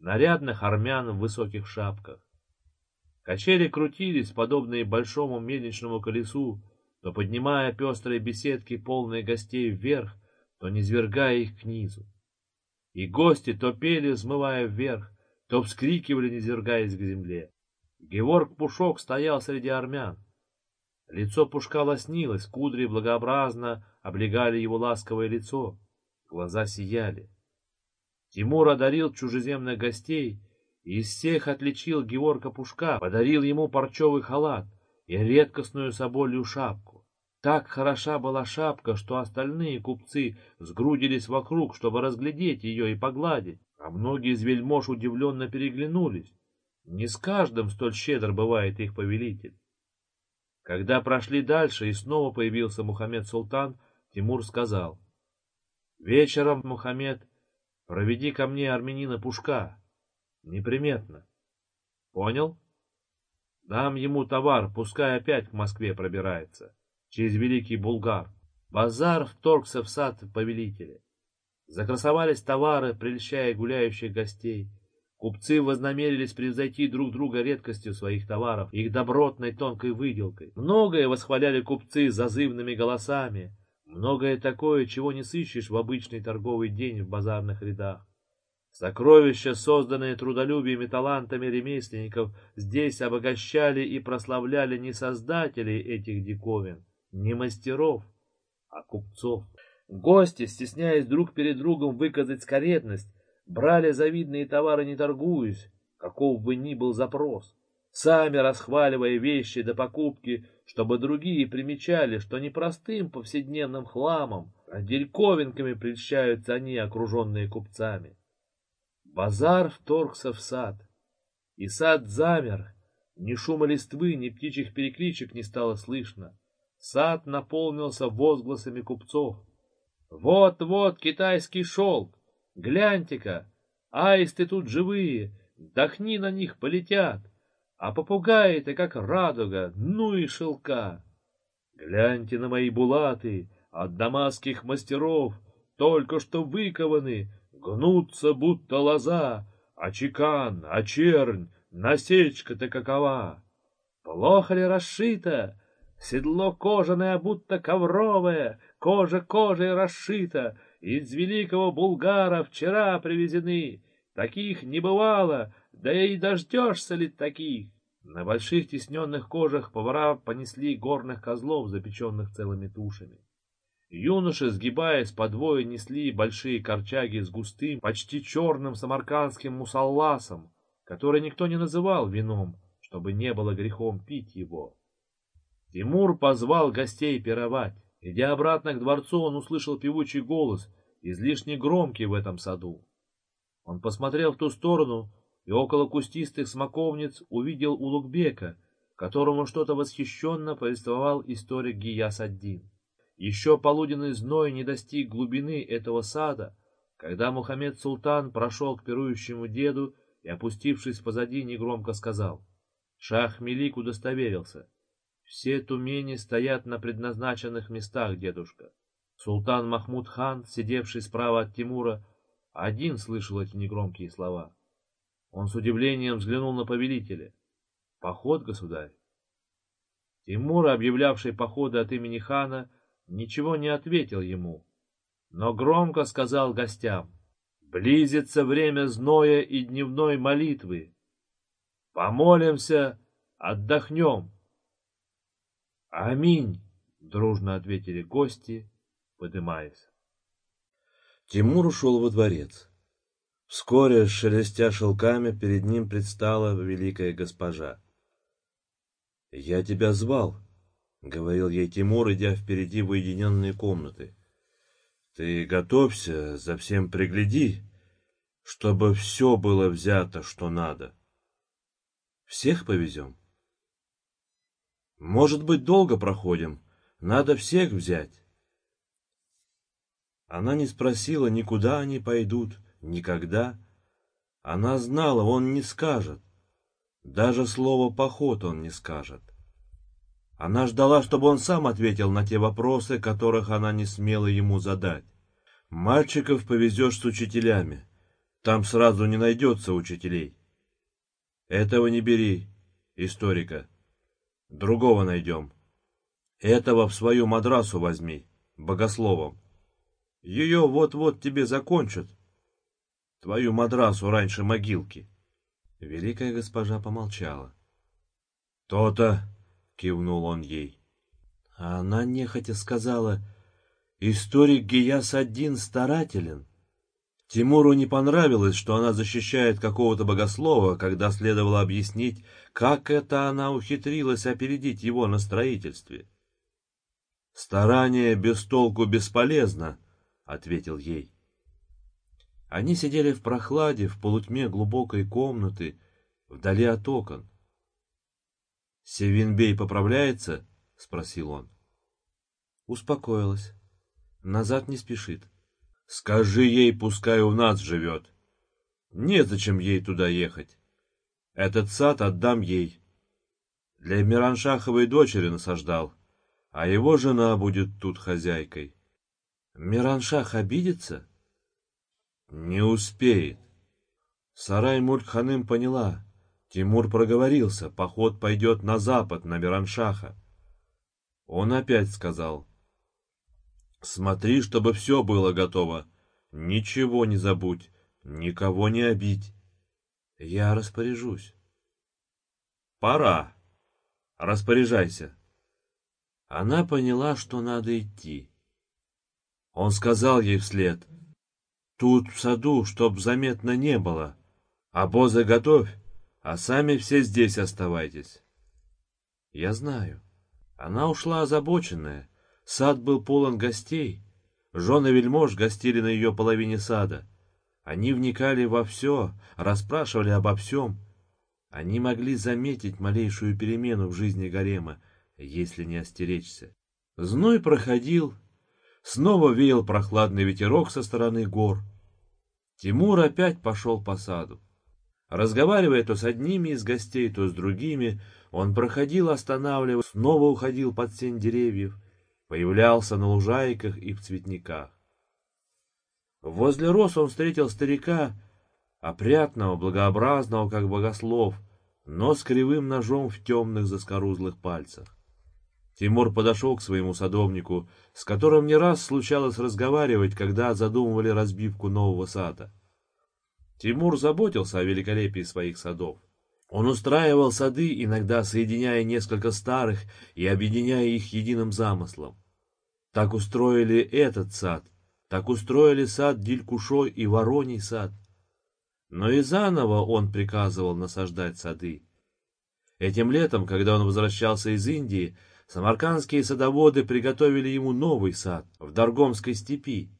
нарядных армян в высоких шапках. Качели крутились, подобные большому мельничному колесу, то поднимая пестрые беседки, полные гостей вверх, то низвергая их к низу. И гости то пели, взмывая вверх, то вскрикивали, низвергаясь к земле. Геворг Пушок стоял среди армян. Лицо Пушка лоснилось, кудри благообразно облегали его ласковое лицо, глаза сияли. Тимур одарил чужеземных гостей, и из всех отличил Георга Пушка, подарил ему парчевый халат и редкостную соболью шапку. Так хороша была шапка, что остальные купцы сгрудились вокруг, чтобы разглядеть ее и погладить, а многие из вельмож удивленно переглянулись. Не с каждым столь щедр бывает их повелитель. Когда прошли дальше и снова появился Мухаммед Султан, Тимур сказал, «Вечером, Мухаммед, проведи ко мне армянина Пушка, неприметно. Понял? Дам ему товар, пускай опять к Москве пробирается, через Великий Булгар. Базар вторгся в сад повелителя. Закрасовались товары, прельщая гуляющих гостей. Купцы вознамерились превзойти друг друга редкостью своих товаров, их добротной тонкой выделкой. Многое восхваляли купцы зазывными голосами, многое такое, чего не сыщешь в обычный торговый день в базарных рядах. Сокровища, созданные трудолюбием и талантами ремесленников, здесь обогащали и прославляли не создателей этих диковин, не мастеров, а купцов. Гости, стесняясь друг перед другом выказать скоредность, брали завидные товары не торгуясь, каков бы ни был запрос, сами расхваливая вещи до покупки, чтобы другие примечали, что не простым повседневным хламом, а дельковинками прельщаются они, окруженные купцами. Базар вторгся в сад, и сад замер, ни шума листвы, ни птичьих перекличек не стало слышно. Сад наполнился возгласами купцов. «Вот-вот китайский шелк! Гляньте-ка! Аисты тут живые, дохни на них полетят, а попугаи-то как радуга, ну и шелка! Гляньте на мои булаты от дамасских мастеров, только что выкованы, Гнутся, будто лоза, а чекан, а чернь, насечка-то какова. Плохо ли расшито? Седло кожаное, будто ковровое, кожа кожей расшита, из великого Булгара вчера привезены. Таких не бывало, да и дождешься ли таких? На больших тесненных кожах повара понесли горных козлов, запеченных целыми тушами. Юноши, сгибаясь подвое, несли большие корчаги с густым, почти черным самаркандским мусалласом, который никто не называл вином, чтобы не было грехом пить его. Тимур позвал гостей пировать. Идя обратно к дворцу, он услышал певучий голос, излишне громкий в этом саду. Он посмотрел в ту сторону и около кустистых смоковниц увидел Улугбека, которому что-то восхищенно повествовал историк Гияс-ад-Дин. Еще полуденный зной не достиг глубины этого сада, когда Мухаммед Султан прошел к пирующему деду и, опустившись позади, негромко сказал. Шах Мелик удостоверился. Все тумени стоят на предназначенных местах, дедушка. Султан Махмуд хан, сидевший справа от Тимура, один слышал эти негромкие слова. Он с удивлением взглянул на повелителя. Поход, государь. Тимур, объявлявший походы от имени хана, ничего не ответил ему, но громко сказал гостям, «Близится время зноя и дневной молитвы. Помолимся, отдохнем». «Аминь!» — дружно ответили гости, подымаясь. Тимур ушел во дворец. Вскоре, шелестя шелками, перед ним предстала великая госпожа. «Я тебя звал», — говорил ей Тимур, идя впереди в уединенные комнаты. «Ты готовься, за всем пригляди, чтобы все было взято, что надо. Всех повезем?» «Может быть, долго проходим, надо всех взять». Она не спросила, никуда они пойдут, — Никогда. Она знала, он не скажет. Даже слово «поход» он не скажет. Она ждала, чтобы он сам ответил на те вопросы, которых она не смела ему задать. Мальчиков повезешь с учителями. Там сразу не найдется учителей. Этого не бери, историка. Другого найдем. Этого в свою мадрасу возьми, богословом. Ее вот-вот тебе закончат, Твою мадрасу раньше могилки. Великая госпожа помолчала. То-то, кивнул он ей. А она нехотя сказала, историк Гияс один старателен. Тимуру не понравилось, что она защищает какого-то богослова, когда следовало объяснить, как это она ухитрилась опередить его на строительстве. «Старание без толку бесполезно», — ответил ей. Они сидели в прохладе, в полутьме глубокой комнаты, вдали от окон. «Севинбей поправляется?» — спросил он. Успокоилась. Назад не спешит. «Скажи ей, пускай у нас живет. Незачем ей туда ехать. Этот сад отдам ей. Для Мираншаховой дочери насаждал, а его жена будет тут хозяйкой». «Мираншах обидится?» Не успеет. Сарай Мультханым поняла. Тимур проговорился, поход пойдет на запад, на Мираншаха. Он опять сказал. Смотри, чтобы все было готово. Ничего не забудь, никого не обидь. Я распоряжусь. Пора. Распоряжайся. Она поняла, что надо идти. Он сказал ей вслед — Тут в саду, чтоб заметно не было. Обозы готовь, а сами все здесь оставайтесь. Я знаю. Она ушла озабоченная. Сад был полон гостей. Жены вельмож гостили на ее половине сада. Они вникали во все, расспрашивали обо всем. Они могли заметить малейшую перемену в жизни гарема, если не остеречься. Зной проходил, снова веял прохладный ветерок со стороны гор. Тимур опять пошел по саду. Разговаривая то с одними из гостей, то с другими, он проходил, останавливаясь, снова уходил под сень деревьев, появлялся на лужайках и в цветниках. Возле роз он встретил старика, опрятного, благообразного, как богослов, но с кривым ножом в темных заскорузлых пальцах. Тимур подошел к своему садовнику, с которым не раз случалось разговаривать, когда задумывали разбивку нового сада. Тимур заботился о великолепии своих садов. Он устраивал сады, иногда соединяя несколько старых и объединяя их единым замыслом. Так устроили этот сад, так устроили сад Дилькушо и Вороний сад. Но и заново он приказывал насаждать сады. Этим летом, когда он возвращался из Индии, самаркандские садоводы приготовили ему новый сад в Даргомской степи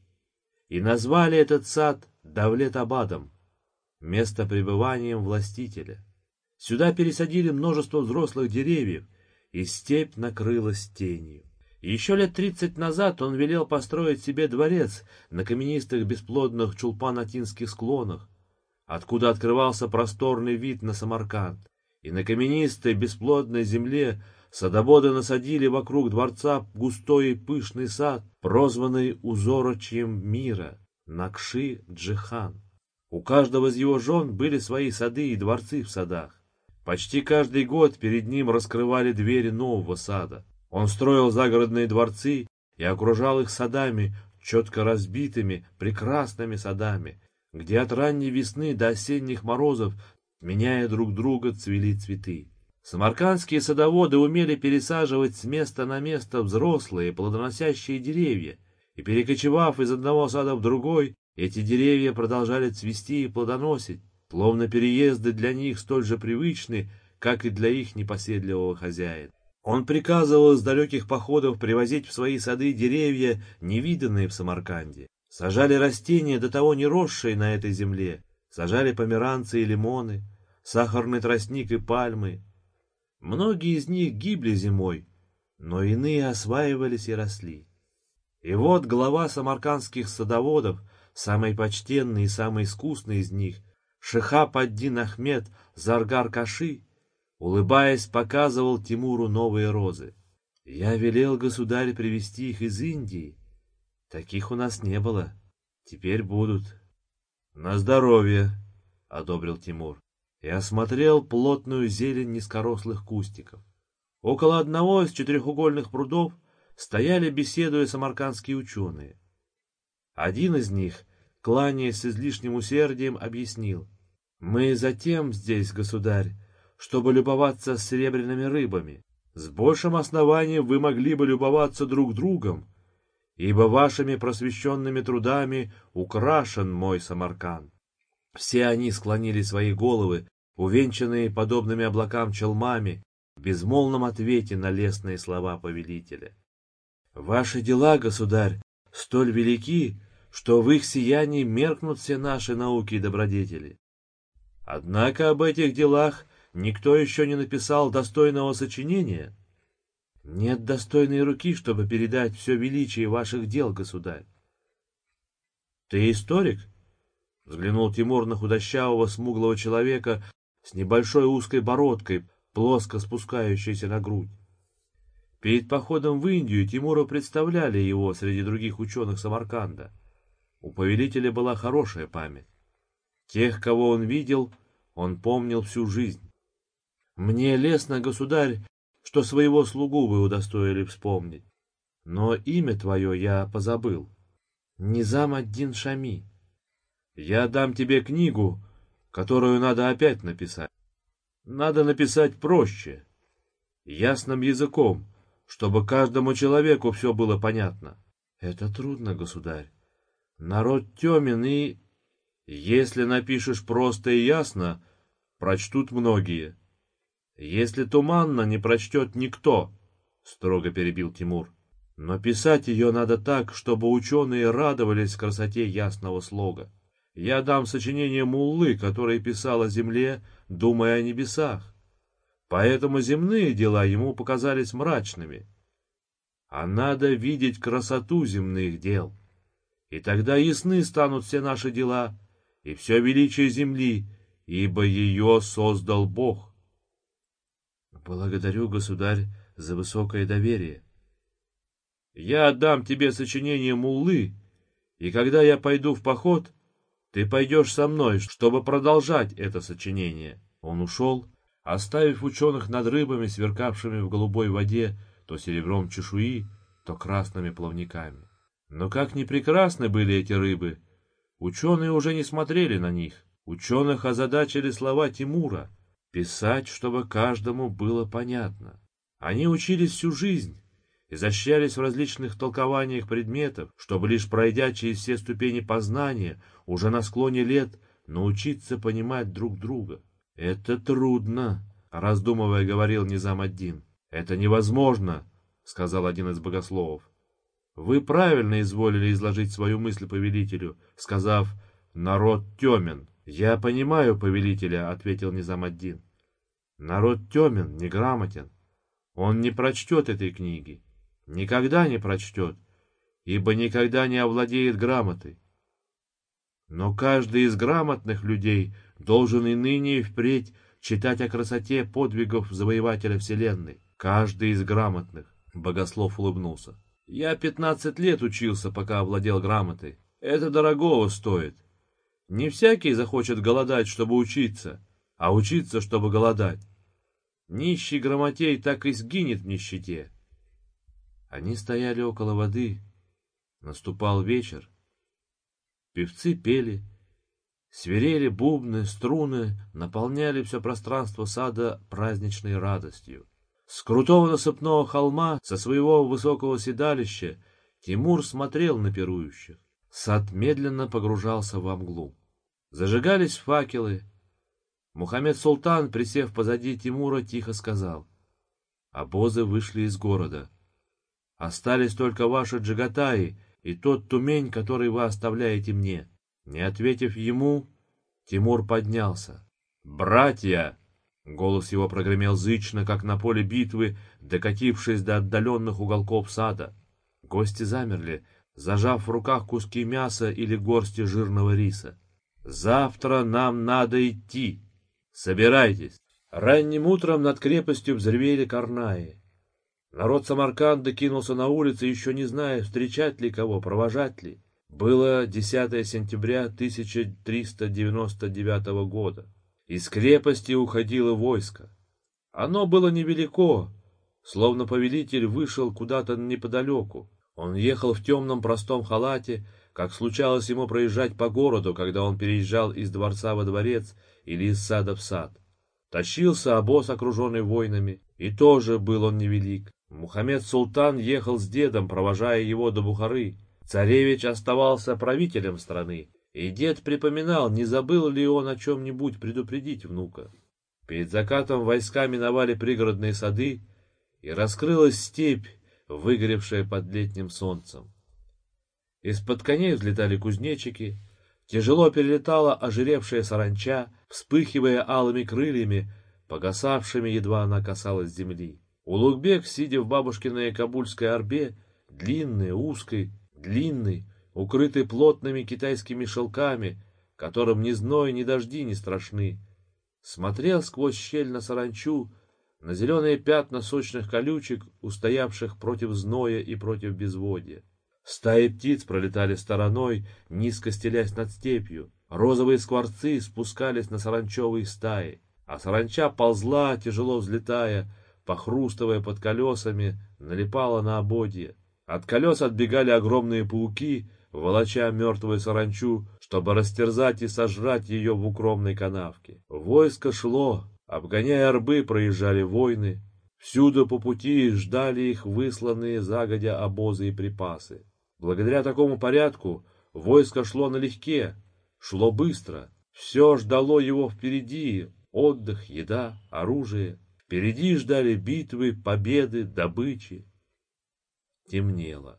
и назвали этот сад Давлет-Абадом, место пребыванием властителя. Сюда пересадили множество взрослых деревьев, и степь накрылась тенью. Еще лет тридцать назад он велел построить себе дворец на каменистых бесплодных чулпанатинских склонах, откуда открывался просторный вид на Самарканд. И на каменистой бесплодной земле садоводы насадили вокруг дворца густой и пышный сад, прозванный узорочьем мира — Накши-Джихан. У каждого из его жен были свои сады и дворцы в садах. Почти каждый год перед ним раскрывали двери нового сада. Он строил загородные дворцы и окружал их садами, четко разбитыми, прекрасными садами, где от ранней весны до осенних морозов, меняя друг друга, цвели цветы. Самаркандские садоводы умели пересаживать с места на место взрослые плодоносящие деревья, и, перекочевав из одного сада в другой, эти деревья продолжали цвести и плодоносить, словно переезды для них столь же привычны, как и для их непоседливого хозяина. Он приказывал из далеких походов привозить в свои сады деревья, невиданные в Самарканде. Сажали растения, до того не росшие на этой земле. Сажали померанцы и лимоны, сахарный тростник и пальмы. Многие из них гибли зимой, но иные осваивались и росли. И вот глава самаркандских садоводов, самый почтенный и самый искусный из них, Шихаб ад-Дин Ахмед Заргар Каши, улыбаясь, показывал Тимуру новые розы. Я велел государь привезти их из Индии. Таких у нас не было. Теперь будут. На здоровье, — одобрил Тимур. И осмотрел плотную зелень низкорослых кустиков. Около одного из четырехугольных прудов стояли, беседуя самаркандские ученые. Один из них, кланяясь с излишним усердием, объяснил. «Мы затем здесь, государь, чтобы любоваться серебряными рыбами. С большим основанием вы могли бы любоваться друг другом, ибо вашими просвещенными трудами украшен мой Самарканд». Все они склонили свои головы, увенчанные подобными облакам челмами, в безмолвном ответе на лестные слова повелителя. «Ваши дела, государь, столь велики, что в их сиянии меркнут все наши науки и добродетели. Однако об этих делах никто еще не написал достойного сочинения. Нет достойной руки, чтобы передать все величие ваших дел, государь. Ты историк? Взглянул Тимур на худощавого, смуглого человека с небольшой узкой бородкой, плоско спускающейся на грудь. Перед походом в Индию Тимура представляли его среди других ученых Самарканда. У повелителя была хорошая память. Тех, кого он видел, он помнил всю жизнь. Мне лестно, государь, что своего слугу вы удостоили вспомнить. Но имя твое я позабыл. Низам один Шами. Я дам тебе книгу, которую надо опять написать. Надо написать проще, ясным языком, чтобы каждому человеку все было понятно. Это трудно, государь. Народ темен и... Если напишешь просто и ясно, прочтут многие. Если туманно, не прочтет никто, — строго перебил Тимур. Но писать ее надо так, чтобы ученые радовались красоте ясного слога. Я дам сочинение Муллы, который писал о земле, думая о небесах. Поэтому земные дела ему показались мрачными. А надо видеть красоту земных дел. И тогда ясны станут все наши дела и все величие земли, ибо ее создал Бог. Благодарю, государь, за высокое доверие. Я отдам тебе сочинение Муллы, и когда я пойду в поход, ты пойдешь со мной, чтобы продолжать это сочинение. Он ушел, оставив ученых над рыбами, сверкавшими в голубой воде, то серебром чешуи, то красными плавниками. Но как ни прекрасны были эти рыбы, ученые уже не смотрели на них. Ученых озадачили слова Тимура — писать, чтобы каждому было понятно. Они учились всю жизнь, изощрялись в различных толкованиях предметов, чтобы лишь пройдя через все ступени познания, уже на склоне лет, научиться понимать друг друга. Это трудно, раздумывая, говорил Низам один. Это невозможно, сказал один из богословов. Вы правильно изволили изложить свою мысль повелителю, сказав «народ темен». Я понимаю повелителя, ответил Низамаддин. Народ темен, неграмотен. Он не прочтет этой книги. Никогда не прочтет, ибо никогда не овладеет грамотой. Но каждый из грамотных людей должен и ныне и впредь читать о красоте подвигов завоевателя Вселенной. Каждый из грамотных. Богослов улыбнулся. Я пятнадцать лет учился, пока овладел грамотой. Это дорогого стоит. Не всякий захочет голодать, чтобы учиться, а учиться, чтобы голодать. Нищий грамотей так и сгинет в нищете. Они стояли около воды. Наступал вечер. Певцы пели. Свирели бубны, струны, наполняли все пространство сада праздничной радостью. С крутого насыпного холма, со своего высокого седалища, Тимур смотрел на пирующих. Сад медленно погружался во мглу. Зажигались факелы. Мухаммед Султан, присев позади Тимура, тихо сказал. Обозы вышли из города. Остались только ваши джигатаи и тот тумень, который вы оставляете мне. Не ответив ему, Тимур поднялся. «Братья!» Голос его прогремел зычно, как на поле битвы, докатившись до отдаленных уголков сада. Гости замерли, зажав в руках куски мяса или горсти жирного риса. «Завтра нам надо идти! Собирайтесь!» Ранним утром над крепостью взревели карнаи. Народ Самарканда кинулся на улицы, еще не зная, встречать ли кого, провожать ли. Было 10 сентября 1399 года. Из крепости уходило войско. Оно было невелико, словно повелитель вышел куда-то неподалеку. Он ехал в темном простом халате, как случалось ему проезжать по городу, когда он переезжал из дворца во дворец или из сада в сад. Тащился обоз, окруженный воинами, и тоже был он невелик. Мухаммед Султан ехал с дедом, провожая его до Бухары. Царевич оставался правителем страны, и дед припоминал, не забыл ли он о чем-нибудь предупредить внука. Перед закатом войска миновали пригородные сады, и раскрылась степь, выгоревшая под летним солнцем. Из-под коней взлетали кузнечики, тяжело перелетала ожиревшая саранча, вспыхивая алыми крыльями, погасавшими, едва она касалась земли. Улугбек, сидя в бабушкиной кабульской арбе, длинной, узкой, длинной, укрытый плотными китайскими шелками, которым ни зной, ни дожди не страшны, смотрел сквозь щель на саранчу, на зеленые пятна сочных колючек, устоявших против зноя и против безводья. Стаи птиц пролетали стороной, низко стелясь над степью. Розовые скворцы спускались на саранчевые стаи, а саранча ползла, тяжело взлетая, похрустывая под колесами, налипала на ободье. От колес отбегали огромные пауки, волоча мертвую саранчу, чтобы растерзать и сожрать ее в укромной канавке. Войско шло, обгоняя рбы, проезжали войны. Всюду по пути ждали их высланные загодя обозы и припасы. Благодаря такому порядку войско шло налегке, шло быстро. Все ждало его впереди — отдых, еда, оружие. Впереди ждали битвы, победы, добычи. Темнело.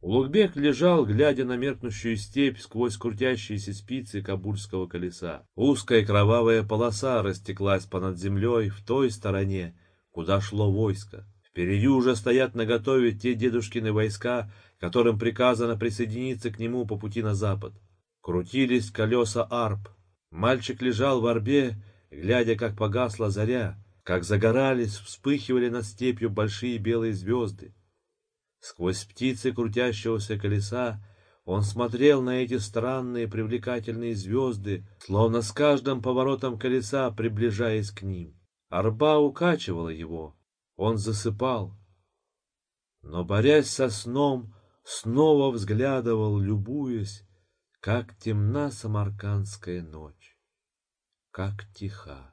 Улугбек лежал, глядя на меркнущую степь сквозь крутящиеся спицы кабульского колеса. Узкая кровавая полоса растеклась понад землей в той стороне, куда шло войско. Впереди уже стоят наготове те дедушкины войска, которым приказано присоединиться к нему по пути на запад. Крутились колеса арп. Мальчик лежал в арбе, глядя, как погасла заря, как загорались, вспыхивали над степью большие белые звезды. Сквозь птицы крутящегося колеса он смотрел на эти странные привлекательные звезды, словно с каждым поворотом колеса приближаясь к ним. Арба укачивала его, он засыпал. Но, борясь со сном, снова взглядывал, любуясь, как темна самаркандская ночь, как тиха.